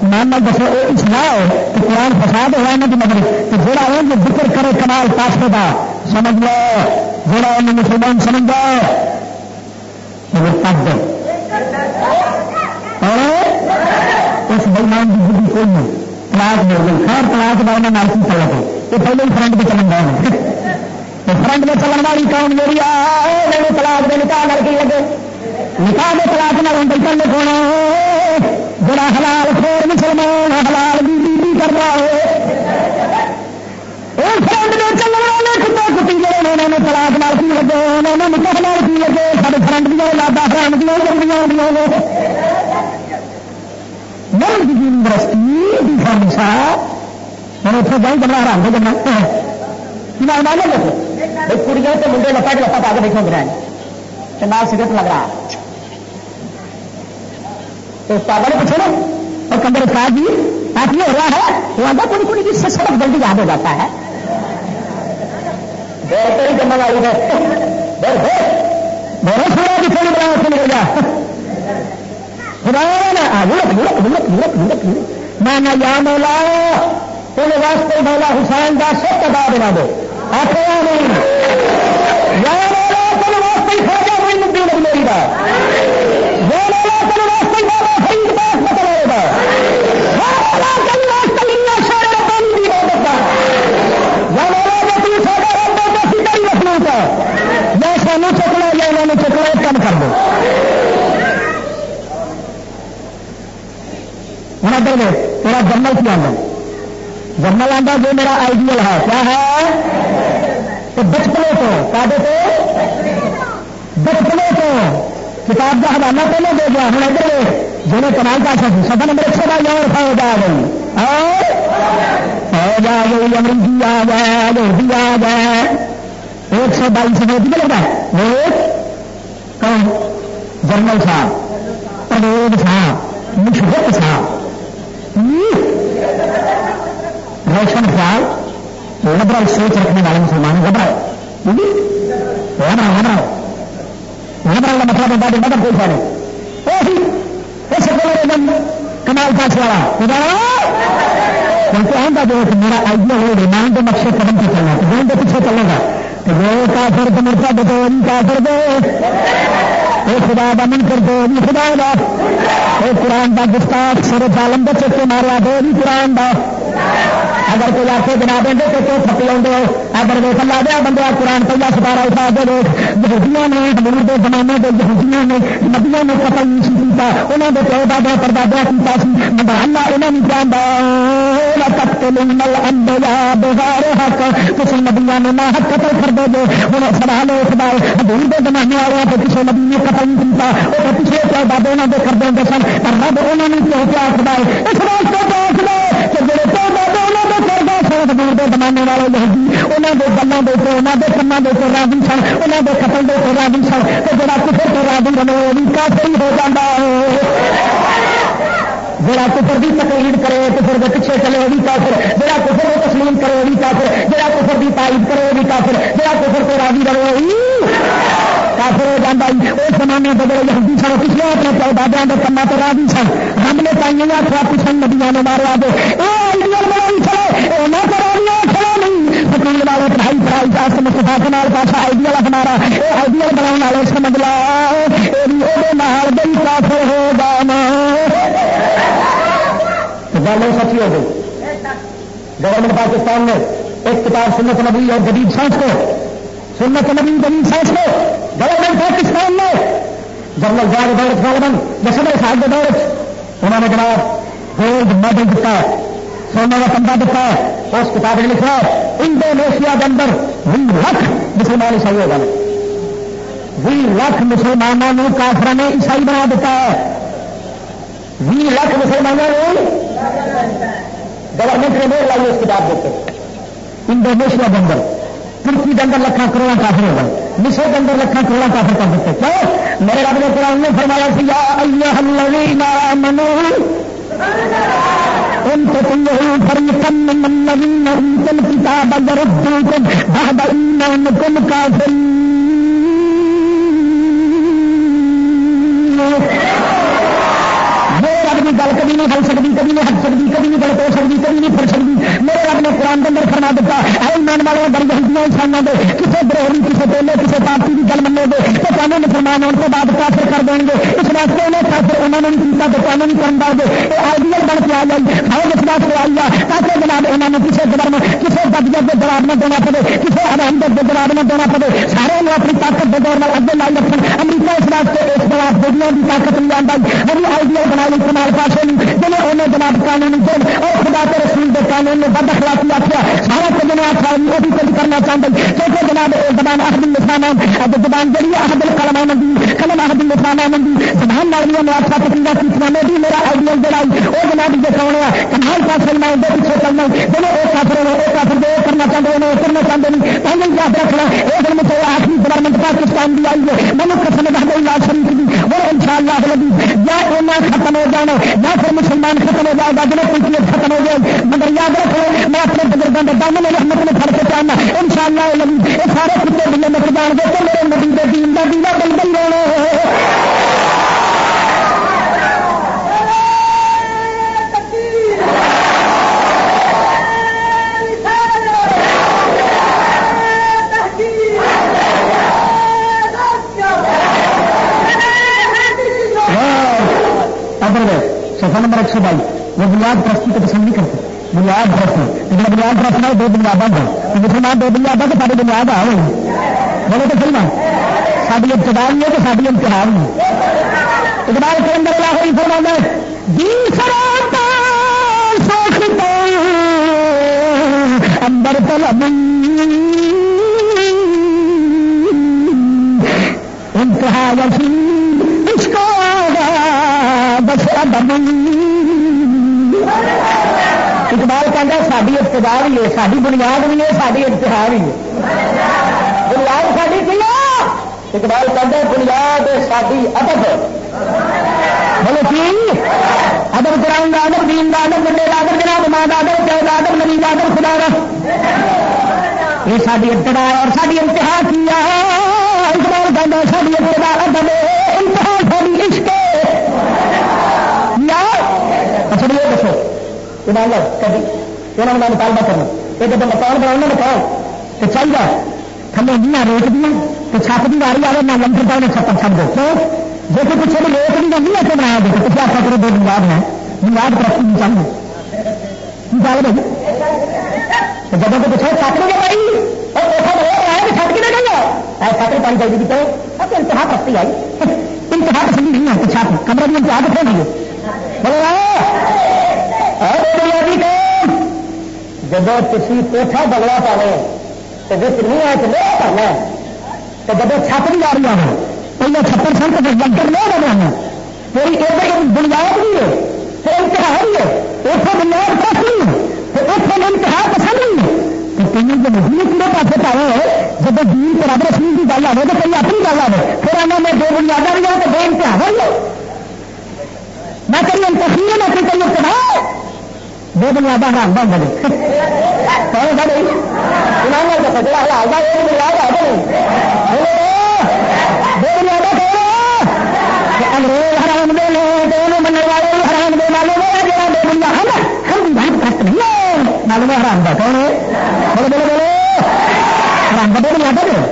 مان دسو اسلام کہ قرآن فساد ہوا انہوں کی مدد تو جڑا ہے جو ذکر کرے کمال پاشے کا سمجھ لو۔ جڑا انہوں مسلمان سمجھ لو۔ جاؤ پگ اس بلمان کی بڑی کوئی نہیں۔ تلاک مل گئی۔ خیر تلاک کا انہیں نال کی چلا گیا یہ پہلے ہی فرنٹ پہ چلن گیا <laughs> فرنٹ میں چلن والی قوم جی آ تلاک لگے۔ نکاح کے تلاک نہ اندر چلنے کھونا بڑا حلال خور مسلمان، حلال بی بی کرنا فرنٹ کتا کتی جڑے انہوں نے نال کی لگے، انہوں نے نکاح نال کی لگے۔ سارے فرنٹ دیا، لادا فرنٹ دیا مرد کی یونیورسٹی میں اتنے جاؤں بنا رہا ہوں جنا لگے کڑیاں تو منڈے لپا لپا پا کے بیٹھے گرائے نال سگرٹ لگ رہا تو استاد نے پوچھو نا، اور کمبر استاد جی, ہاں جی، آپ یہ ہو رہا ہے وہ آتا کڑی کڑی کی سب جلدی یاد ہو جاتا ہے۔ جمع والی ہے۔ بہت سارا بھی تھوڑی بڑا اس مل گیا میں یا مولا، تیرے واسطے مولا حسین کا سب ادا بنا دو آخر نہیں مولا جو سانو چکنا یا انہوں نے چکنا ایک کام کر دو۔ ہوں ادھر میں تیرا جنرل کی آدھا جنرل آدھا جو میرا آئیڈیل ہے، کیا ہے؟ تو بچپنے تو بچپنے کتاب کا حوالہ پہلے دے گیا ہوں ادھر جنہیں کمال کا سب سب نمبر ایک سو بائی اور فوج آ گئی۔ اور فوج آ گئی امریکی آ گیا یہودی آ گیا۔ ایک سو بائیس سے کتنے لگا ایک کون؟ جنرل صاحب پرویز صاحب مشرق صاحب۔ روشن خیال، لبرل سوچ رکھنے والے مسلمان، گھبراؤ۔ گھبراؤ گھبراؤ۔ گھبراؤ کا مطلب ہوتا ہے مدد کوئی سارے اس کمال پاس والا کیونکہ آتا جو میرا آئیڈیا ہو ریمان کے نقشے قدم سے چلنا ریمان کے پیچھے چلے گا تو وہ کافر تو مرتا دے کافر دے۔ اے خدا دا من کر دو ان خدا دا اے قرآن دا گستاخ سر پالم بچے کے مارا دو ان قرآن دا اگر کوئی آ کے بنا دیں تو تو تھپی آؤ اگر وہ کلا دیا بندہ قرآن پہلا ستارا اٹھا دے لوگ یہودیاں نے دور کے زمانے کے یہودیاں نے ندیاں نے قتل نہیں سی کیتا انہوں نے پیو دادا پردادا کیتا سی۔ اللہ انہوں نے چاہتا تک تو مل انڈیا بغیر حق۔ کسی ندیاں نے نہ حق قتل کر دے جو ہوں سوال اٹھتا ہے دور کے زمانے والے تو کسی نبی نے قتل نہیں کیتا وہ پچھلے پیو دادے انہوں نے کر دیں سن۔ پر رب انہوں نے کیوں کیا آخر ہے اس واسطے تو آخر کہ جڑے کردا سن دور کے زمانے والے یہودی انہوں نے گلوں کے اوپر انہوں کے کماں کے اوپر راضی سن انہوں کے قتل کے اوپر راضی سن تو جڑا کفر تو راضی رہے وہ بھی کافی ہو جاتا ہے جڑا کفر کی تقریر کرے کفر کے پیچھے چلے وہ بھی کافر جڑا کفر کو تسلیم کرے وہ بھی کافر جڑا کفر کی تائید کرے وہ بھی کافر جڑا کفر کو راضی رہے وہ کافر ہو جاتا اس زمانے کے بڑے یہودی سن پچھلے اپنے پیو دادا کے کما تو راضی سن رب نے پائی آخر پچھل ندیاں نے مارا دے چلو نہ کرا کھڑا نہیں والے پڑھائی پڑھائی پاس مستفا کے نال پاسا آئیڈیل ہمارا یہ آئیڈیل بنا والے سمجھ لا گئی کافر ہو جانا گل سچی ہو گئی۔ گورنمنٹ پاکستان نے ایک کتاب سنت نبی اور جدید سائنس کو، سنت نبی جدید سائنس کو گورنمنٹ پاکستان نے جنرل جاگ دور غالبن یا سمے صاحب کے دور انہوں نے جناب گولڈ میڈل دیتا سونے کا کمبا دیتا اس کتاب نے لکھا انڈونیشیا کے اندر وی لاکھ مسلمان عیسائی ہو گئے وی لاکھ مسلمانوں کافر نے عیسائی بنا دیتا ہے۔ وی لاکھ مسلمانوں گورنمنٹ نے مور لائی اس کتاب دیتے انڈونیشیا کے اندر۔ ترکی کے اندر لکھان کروڑا کافر ہو گئے۔ مصر کے اندر لکھان کروڑا کافر کر دیتے۔ کیوں؟ میرے رب نے قرآن نے فرمایا سی، یا ان کو ان فری فريقا من اوتل کتاب يردوكم بعد ایمانكم كافرين نہیں ہل سکتی کبھی نہیں ہٹ سکتی کبھی نہیں گل ہو سکتی کبھی نہیں پھر سکتی میرے رب نے قرآن کے اندر فرما دیتا ہے ایمان والے بڑی ہنسیاں انسانوں دے کسی بروہری کسی پہلے کسی پارٹی کی گل منو گے تو قانون مسلمان ہونے کے بعد کافر کر دیں گے؟ اس واسطے انہیں کافر، انہوں نے نہیں کیا تو قانون کرنا دے؟ یہ آئیڈیل بن کے آ جائے ہر ہاں، اس بات سے آئی ہے۔ تاکہ جناب انہوں نے کسی جرم کسی بدجت کے جواب نہ دینا پڑے کسی آرام کے جواب نہ دینا پڑے۔ سارے اپنی طاقت کے دور میں اگے لائی رکھیں امریکہ اس واسطے اس جواب دنیا کی طاقت نہیں آئی وہی آئیڈیل بنا لی استعمال پاسے جنہیں انہیں جناب قانون جرم اور خدا کے رسول کے قانون نے بد اخلاقی آخیا سارا کچھ جنہیں آخر وہ بھی کچھ کرنا چاہتے ہیں۔ کیونکہ جناب، زبان احد السلام زبان جڑی احد القلم مندی قلم احد السلام مندی زبان نالیاں نے آخر تقریباً کیسنا میں بھی میرا آئیڈیل جڑائی وہ جناب یہ کون ہے کمال پاس میں دے پیچھے چلنا جنہیں وہ کافر وہ کافر دے کرنا چاہتے ہیں کرنا چاہتے ہیں۔ پہلے یاد رکھنا یہ دن مجھے آخری گورنمنٹ پاکستان کی آئی ہے۔ میں نے قسم بہت اللہ شریف کی، وہ ان شاء اللہ یا ختم ہو جانا، یا پھر مسلمان ختم ہو جائے گا، جنہیں پنچیت ختم ہو جائے مگر یاد رکھو، میں اپنے بزرگوں کے دامن میں رحمت میں پڑھ کے چاہنا ان شاء اللہ سارے کتے بلے مک جان گے تو میرے نبی دین کا دینا بل بل سفر نمبر ایک سو بائی وہ بنیاد پرستی کو پسند نہیں کرتے۔ بنیاد پرست جب بنیاد پرست ہے، دو بنیاد ہے مسلمان دو بنیاد ہے تو ساری بنیاد آ ہوئی بولے تو صحیح ساری ابتدا ہے تو ساری امتحان نہیں اقبال کے اندر لا ہوئی فرما اندر طلب انتہا وسیع بس ادب اقبال کہہ ساری ابتدا بھی ہے ساری بنیاد بھی ہے ساری ابتدا بھی ہے بنیاد ساری کی اقبال کہہ بنیاد ساری ادب بولو کی ادب قرآن کا ادب دین کا ادب بندے کا ادب جناب ماں کا ادب چاہے ادب نبی کا ادب خدا کا یہ ساری ابتدا ہے اور ساری انتہا کیا اقبال کہہ ساری ابتدا ادب انتہا ساری عشق اچھا یہ دسو کبھی انہوں نے مطالبہ کرنا یہ جب مکان بنا مکان تو چاہیے تھلے دیا ریٹ دیا تو چھت کی واری آئے نہ لمبر پاؤ چھپن چھپ دو تو جی کوئی پچھلے ریٹ بھی نہیں ہے بنایا دے تو کیا کرو دو بنیاد ہے بنیاد ترقی نہیں چاہیے چل بھائی جب تو پوچھو چھت نہیں بھائی اور چھت کی نہیں ہے چھت پانی چاہیے تو اب انتہا پستی آئی انتہا پسندی نہیں ہے چھت کمرے کی انتہا کتنے دی جب تھی کوٹھا بگڑا پانے تو بچ نہیں آئے تو لے کرنا تو جب چھت بھی آ رہی ہے پہلے چھپر سن تو جنٹر لے بنانا کوئی ایک بنیاد بھی ہے تو انتہا بھی ہے اتنے بنیاد کس نہیں ہے تو اتنے انتہا پسند نہیں ہے تو کہیں جو نہیں کتنے پاس پائے جب دین کے رب رسمی کی گل آئے تو کہیں اپنی گل آئے پھر انہوں نے دو بنیادیں بھی آ تو دو انتہا بھی نہ کریے تفریح نہ کریے کریے ابتدا دو بنیاد حرام بن گئے کون سا حلال بنیاد ہے انگریز حرام دے من والے حرام دے والے جہاں بنیاد ہم کٹ نہیں ہے معلوم ہے حرام کون ہے بولو بولو بولو حرام کا بنیاد ہے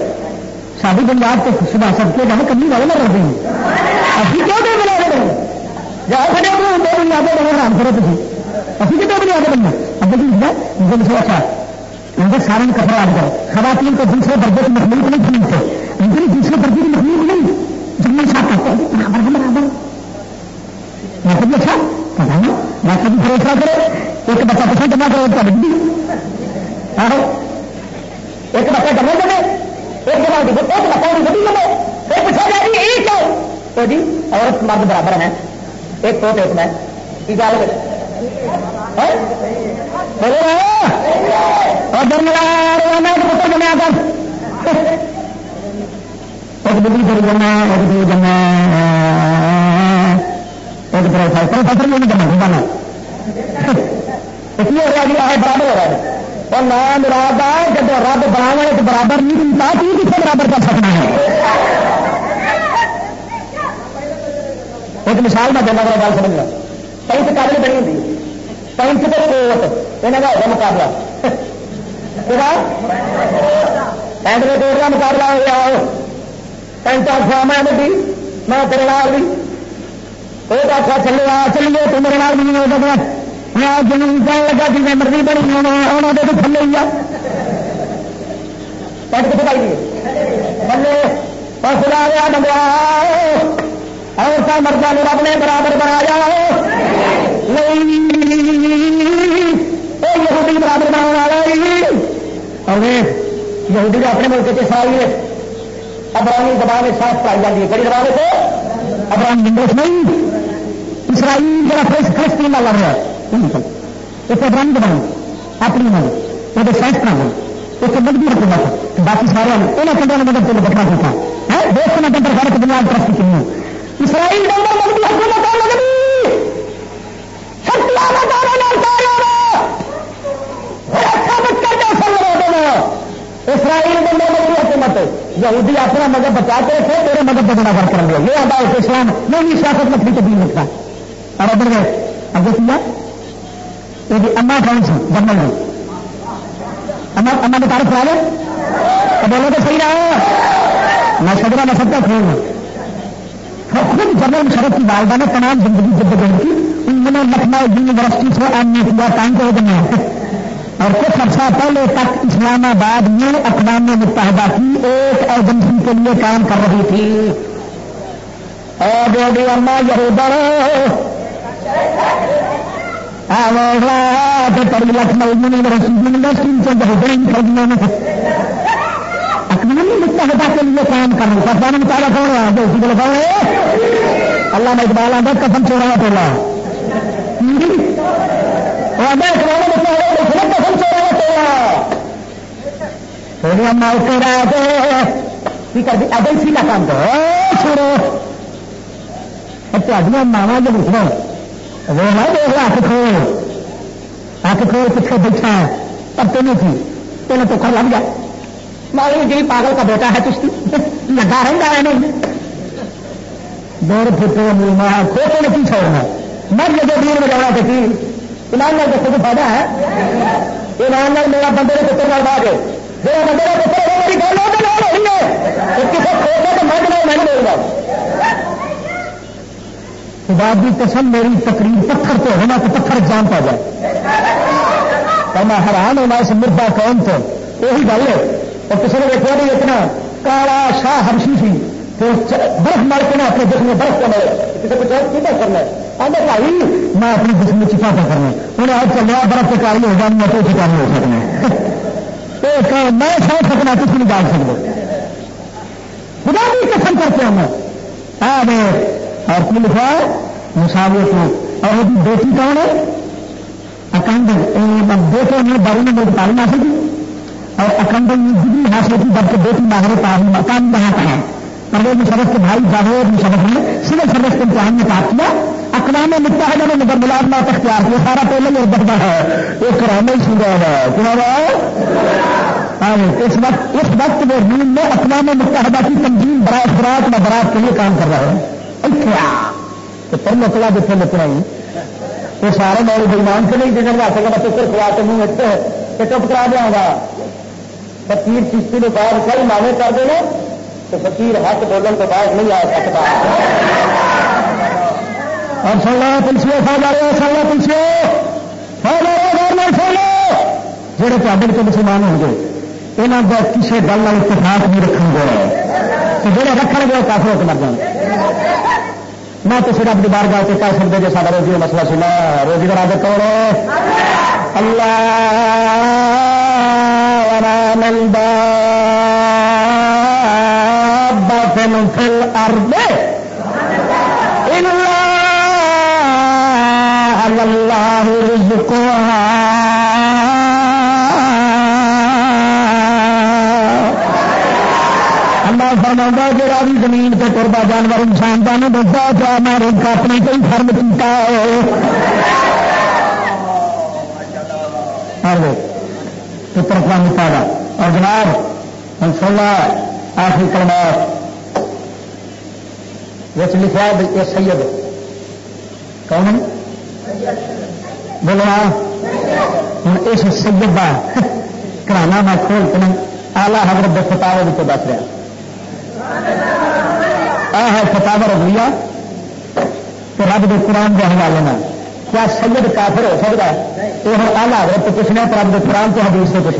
ساری بنیاد تو صبح سب کے جانے کمی والے نہ رہتے ہیں ابھی کیوں دو بنیاد ہے آرام کرو تھی ابھی کتنے بنے آگے بننا اب دن سے اچھا ان کے سارے کپڑے آ کرو خواتین کو دوسرے درجے کی مخلوق نہیں خریدتے ان کے لیے دوسرے درجے کی مخلوق نہیں۔ جب میں ساتھ کرتے برابر برابر میں کبھی اچھا پتا نہیں میں کبھی بھروسہ کرے ایک بچہ پسند جمع کرو تو بندی ایک بچہ جمع کرے ایک جمع ایک بچہ بڑی کرے ایک پوچھا جائے ایک۔ تو جی عورت مرد برابر ہے ایک تو ایک میں۔ ایک بڑی بڑی جمع ایک دو جمع ایک پروفیسر نہیں بنا اس لیے ہو رہا برابر ہو رہا ہے اور مراد ہے جب رب تو برابر نہیں تو کتنے برابر کر سکنا ہے ایک مثال میں دینا گا گل سمجھنا۔ پینٹ کابل بنی ہوتی پینٹ تو کوٹ یہاں کا ہوگا مقابلہ پینٹ کے کوٹ کا مقابلہ ہو گیا پینٹ آخر میں بڑی میں تیرے نال بھی وہ آخر چلے آ چلیے تو میرے نال بھی نہیں ہو سکتا جنوب کہنے لگا جی میں مرضی بڑی ہونا تو تھلے ہی پیٹ کتنے پائی تھلے فصلہ گیا بندہ اور سا مرضا نے رب نے برابر بنایا یہودی برابر بنا والا اور یہودی اپنے ملک کے ساری ابرانی زبان صاف پائی جاتی ہے۔ کڑی زبان سے ابرانی انگلش نہیں اسرائیل جڑا فلسطین والا لڑ رہا ہے اسے رنگ بناؤ اپنی مدد وہ سائنس نہ ہو اس کو مدد حکومت باقی سارے انہیں کنڈوں نے مدد چلو بٹنا ہوتا ہے دوست میں اندر فرق بنیاد ترقی کی اسرائیل کے اندر مدد حکومت اسرائیل کے اندر حکومت یہودی اپنا مذہب بچا کے رکھے، تیرے مدد کا بڑا فرق کر گیا یہ آتا ہے اسلام۔ نہیں سیاست میں تبدیل رکھتا اور ادھر اب دیکھیے یہ اما کون سی جنرل میں اما نے تعارف کرا لیا بولو تو صحیح رہا۔ میں سدرا میں سب کا کھول خود جنرل مشرف کی والدہ نے تمام زندگی جد جد کی۔ انہوں نے لکھنؤ یونیورسٹی سے ایم اے کیا ٹائم کو بنا اور کچھ عرصہ پہلے تک اسلام آباد میں اقوام متحدہ کی ایک ایجنسی کے لیے کام کر رہی تھی۔ اور جو بھی اما یہودر ہاں، پڑھی لکھنؤ یونیورسٹی یونیورسٹی سے بہت اکنامی متحدہ کے لیے کام کر رہے سرکار مطالعہ کون ہے جو اللہ میں اقبال آدھا قسم چوڑا ٹولا قسم کا کام کرو چھوڑو تھوڑی ماوا جو لکھنا وہ ہے دیکھ رہا ہاتھ کھول ہاتھ کھول پیچھے بیٹھا ہے پر تینوں تھی تینوں تو کھڑ لگ گیا مالو جی پاگل کا بیٹا ہے چشتی لگا رہا ہے نہیں دور پھٹے ملما کھوٹے نے کی چھوڑنا جگہ دیر میں جانا تھا کہ ایمان نال دیکھو تو فائدہ ہے؟ ایمان نال میرا بندے کے پتر نال باغ ہے میرا بندے کا پتر ہے، میری گل ہو کسی کھوٹے تو مرد میں بول رہا خدا کی قسم، میری تقریر پتھر تو ہونا تو پتھر جان پا جائے. تو میں حیران ہونا اس مردہ قوم تو یہی گل ہے. اور کسی نے دیکھا بھی اتنا کالا شاہ ہرشی سی تو برف مار کے نا اپنے جسم میں برف کا مرے کسی کو چیتا کرنا ہے آدھے بھائی میں اپنے جسم میں چپا پا کرنا انہیں آج چل رہا برف کے کاری ہو جانی ہے تو چپا ہو سکنا <laughs> میں سوچ سکنا، کچھ نہیں ڈال سکتے خدا بھی قسم کرتے ہیں میں اور کی لکھا ہے مساوت میں۔ اور وہ بیٹی کون ہے؟ اکانڈن بیٹے نے بڑی نے میری تعلیم حاصل کی۔ اور اکانڈن نے ڈگری حاصل کی، جبکہ بیٹی ماہر تعلیم مکان یہاں کا ہے پرویز مشرف کے بھائی جاوید مشرف نے سول سروس کے امتحان میں پاس کیا۔ اقوام متحدہ نے مگر ملازمات اختیار کیا سارا پہلے یہ بڑھتا ہے۔ یہ کرانے ہی سن رہا ہے؟ کیا ہاں جی، اس وقت اس وقت وہ روم میں اقوام متحدہ کی تنظیم برائے خوراک میں برات کے لیے کام کر رہا ہے پر نکلا جتنے نکلا ہی۔ وہ سارے میرے بلمان سے نہیں جنگل آ سکا میں پھر کھوا کے منہ چپ کرا دیا گا فقیر چشتی نے باہر کئی مانے کر دینا تو فقیر ہاتھ بولنے کے بعد نہیں آ سکتا۔ اور سن لو پنچھے فوج آ رہے سن لو پنچھے فوج گورنمنٹ سن لو۔ جہے تعداد کے مسلمان ہوں گے یہاں کا کسی گل کا اتفاق نہیں رکھیں گے جہاں رکھ گے کافی مر جان میں تو صرف اپنی بار گاہ سے کہہ سکتے جو سارا روزی کا مسئلہ سنا روزی کا راجا کون اللہ۔ نندا بافن فل ارد اللہ رزقها اللہ فرما جا بھی زمین سے قربا جانور انسان کا نہیں دستا کیا میں مارے اپنے کوئی فرم چنتا پتر کا مطالعہ اور جناب انسلہ آخری کلمات۔ لکھا ہے سید۔ کون؟ بولنا ہوں اس سید کا کرانا میں کھول کے آلہ حضرت کے فتاوے کو دس رہا۔ ہے فتاوا رویہ تو رب کے قرآن کے حوالے میں کیا سید کافر ہو سکتا ہے؟ یہ ہم آلہ حضرت تو پوچھنے پر رب کے قرآن کو حدیث سے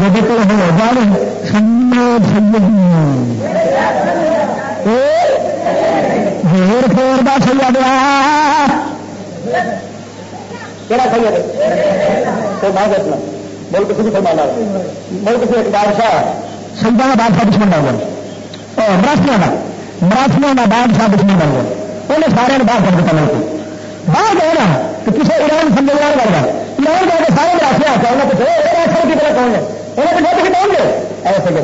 جب کو ہو جانے سید سیدی پھیر دا سید کہڑا تو فرمانا ایک بادشاہ سنگا کا بادشاہ دشمن بن گیا مراسیاں کا مراسیاں کا بادشاہ دشمن بن گیا انہیں سارے باہر کر دیتا ملک باہر گئے نا تو کسی ایران سمجھ ایران کر گیا ایران جا کے سارے مراسے آ کے انہیں پوچھے کی طرح کون ہے انہیں پوچھا کہ کون گئے ایسے کہ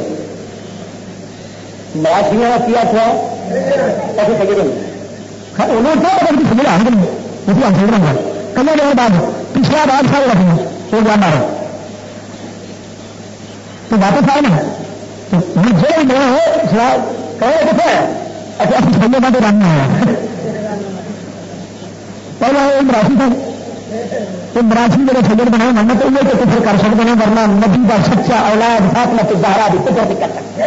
مراسیاں کا کیا تھا، ایسے سگے انہوں کیا پتا کہ سمجھ بعد پچھلا بادشاہ رکھنا۔ وہ جانا رہا۔ تو واپس آئے نا مجھے کتنے اچھا سنگے کا رنگ ہے؟ پہلے وہ مراسی تھا۔ مراسی میرے سجر بنا من تو یہ کہ پھر کر سکتے ہیں، ورنہ نبی کا سچا اولاد ساتھ میں تو زہرا بھی کر سکتے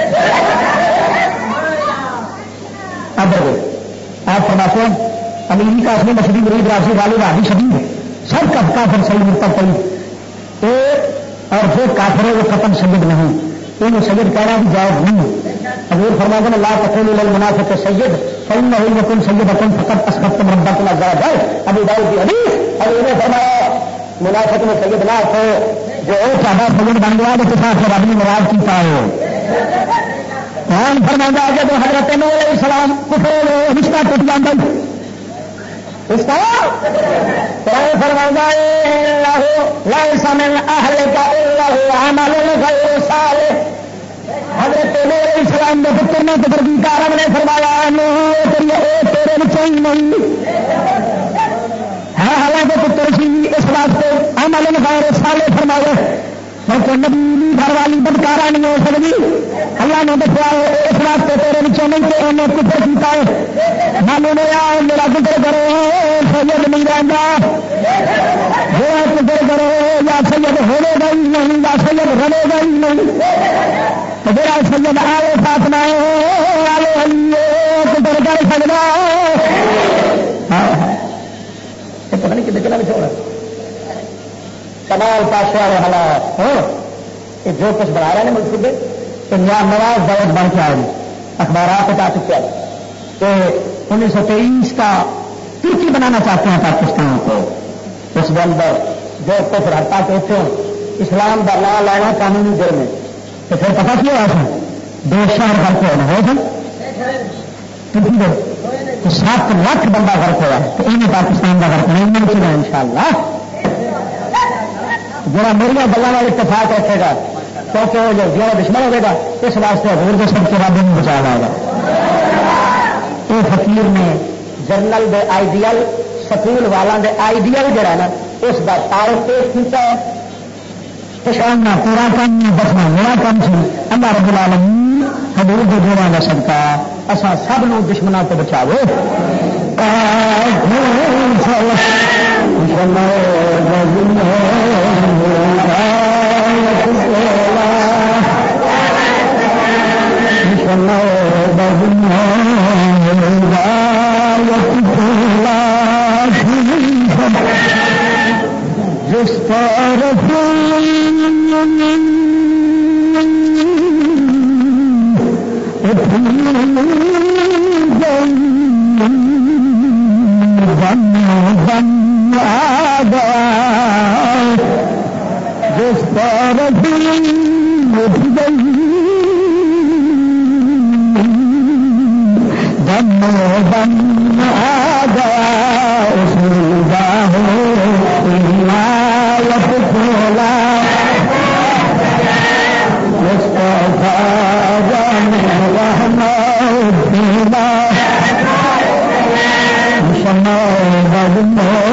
اب آپ فرماتے ہیں امیر کا اپنی مچھلی مریض راسی والے راضی شدید ہے۔ سب کا کافر صحیح ملتا صحیح اور جو کافر ہے، وہ ختم سید نہیں۔ ان سید کہنا بھی جائز نہیں حضور فرما دیں لا تقول المنافق سید فإن هو يكون سید اكون فقط اسقطتم ربكم. عز وجل ابو داؤد کی حدیث. اور انہیں فرمایا، منافق میں سید نہ ہو، جو اور چاہا سید بن گیا تو ساتھ اچھا رب نے مراد کی پائے قرآن فرما گیا کہ حضرت نور علیہ السلام کفر رشتہ ٹوٹ جاتا اس کا فرما لائس من اہل کا عمل غیر صالح. حضرت میرے اسلام کے پتر نے پتر کی کارم نے فرمایا تیرے نہیں۔ ہے حالانکہ پتر سی اس واسطے عمل غیر صالح فرمایا کیونکہ نبی گھر والی بدکارا نہیں ہو سکتی۔ اللہ نے دسیا اس واسطے تیرے بچوں نہیں کہ انہیں کفر کیتا ہے۔ معلوم ہوا میرا کفر کرو، سید نہیں رہتا میرا کفر کرو، یا سید ہونے گا ہی نہیں، یا سید رہے گا ہی نہیں۔ میرا سید آلے کر سکتا ہاں۔ پتا نہیں کتنے کلا کمال پاس والے حالات ہاں۔ جو کچھ بنا رہے ہیں منصوبے تو نیا نواز دولت بن کے آئے اخبارات آ چکے ہیں کہ انیس سو تیئیس کا ترکی بنانا چاہتے ہیں پاکستان کو۔ اس کے اندر جو کچھ رہتا کہ اتنے اسلام کا لا لینا قانونی دیر میں تو پھر پتا کیا ہوا سر دو شہر گھر کے ہونا ہو سن تو سات لاکھ بندہ گھر ہوا ہے تو انہیں پاکستان کا گھر نہیں مل چکا ان شاء اللہ جڑا میری گلوں والا اتفاق رکھے گا، کیونکہ وہ جو دشمن ہوگا گا، اس واسطے حضور کے سب کے بعد نہیں بچا لائے گا یہ فقیر نے جرنل دے آئیڈیل سکول والوں دے آئیڈیل جڑا نا، اس کا تعارف پیش کیا ہے۔ پچھاڑنا پورا کام نہیں میرا کام سی اللہ رب العالمین حضور دے جوڑا کا سدکا اصا سب نو دشمنوں کو بچاو جس طرف گئی دم دم آ گیا اس ہو بدمو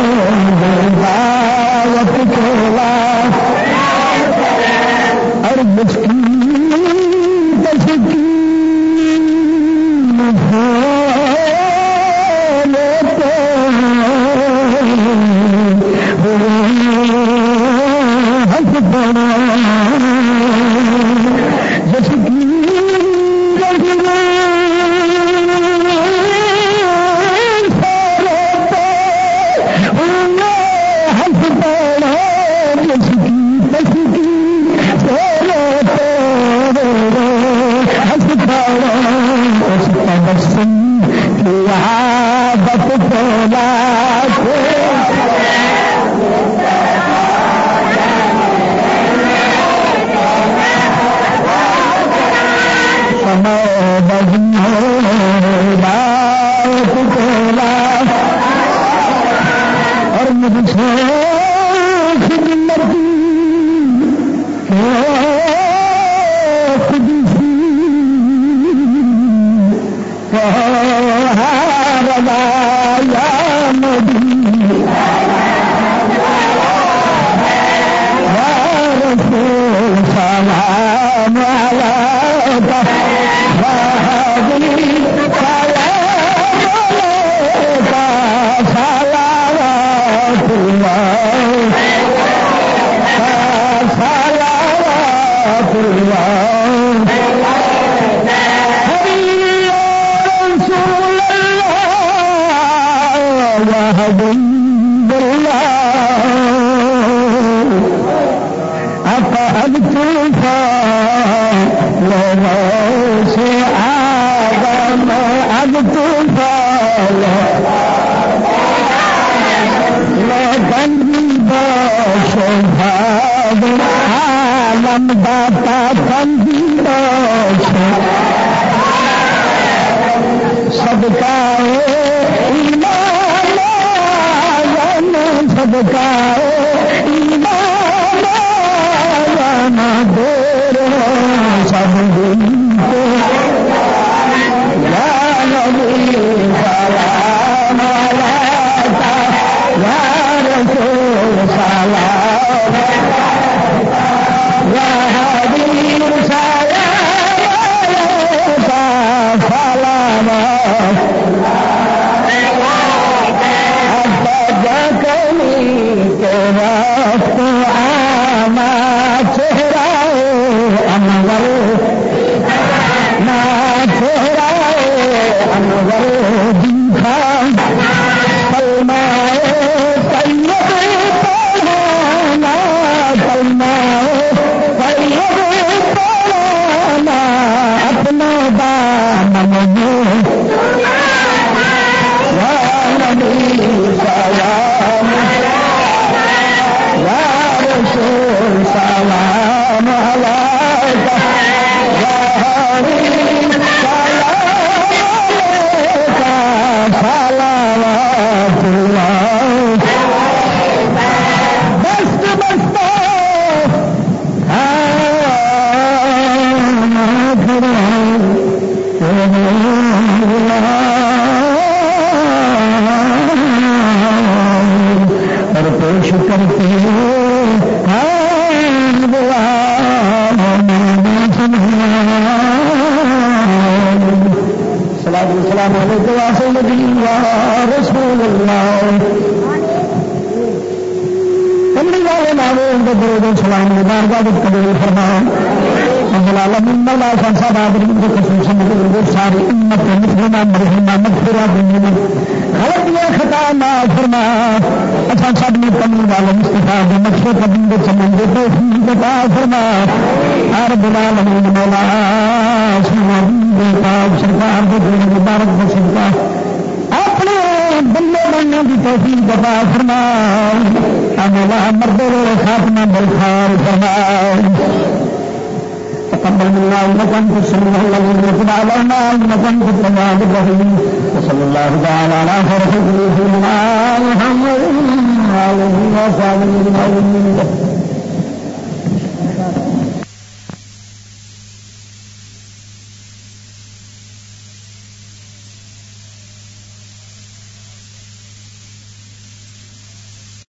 کے قدم کے چمن کے توفیق فرما۔ ہر بلال مولا سرکار کے دین مبارک کے صدقہ بندے بننے کی توفیق دفا فرما۔ مولا مردے خاتمہ بلخار فرما۔ تقبل منا انك انت السميع العليم وتب علينا انك انت التواب الرحيم وصلى الله تعالى على خير خلقه محمد عليهم وصالح المؤمنين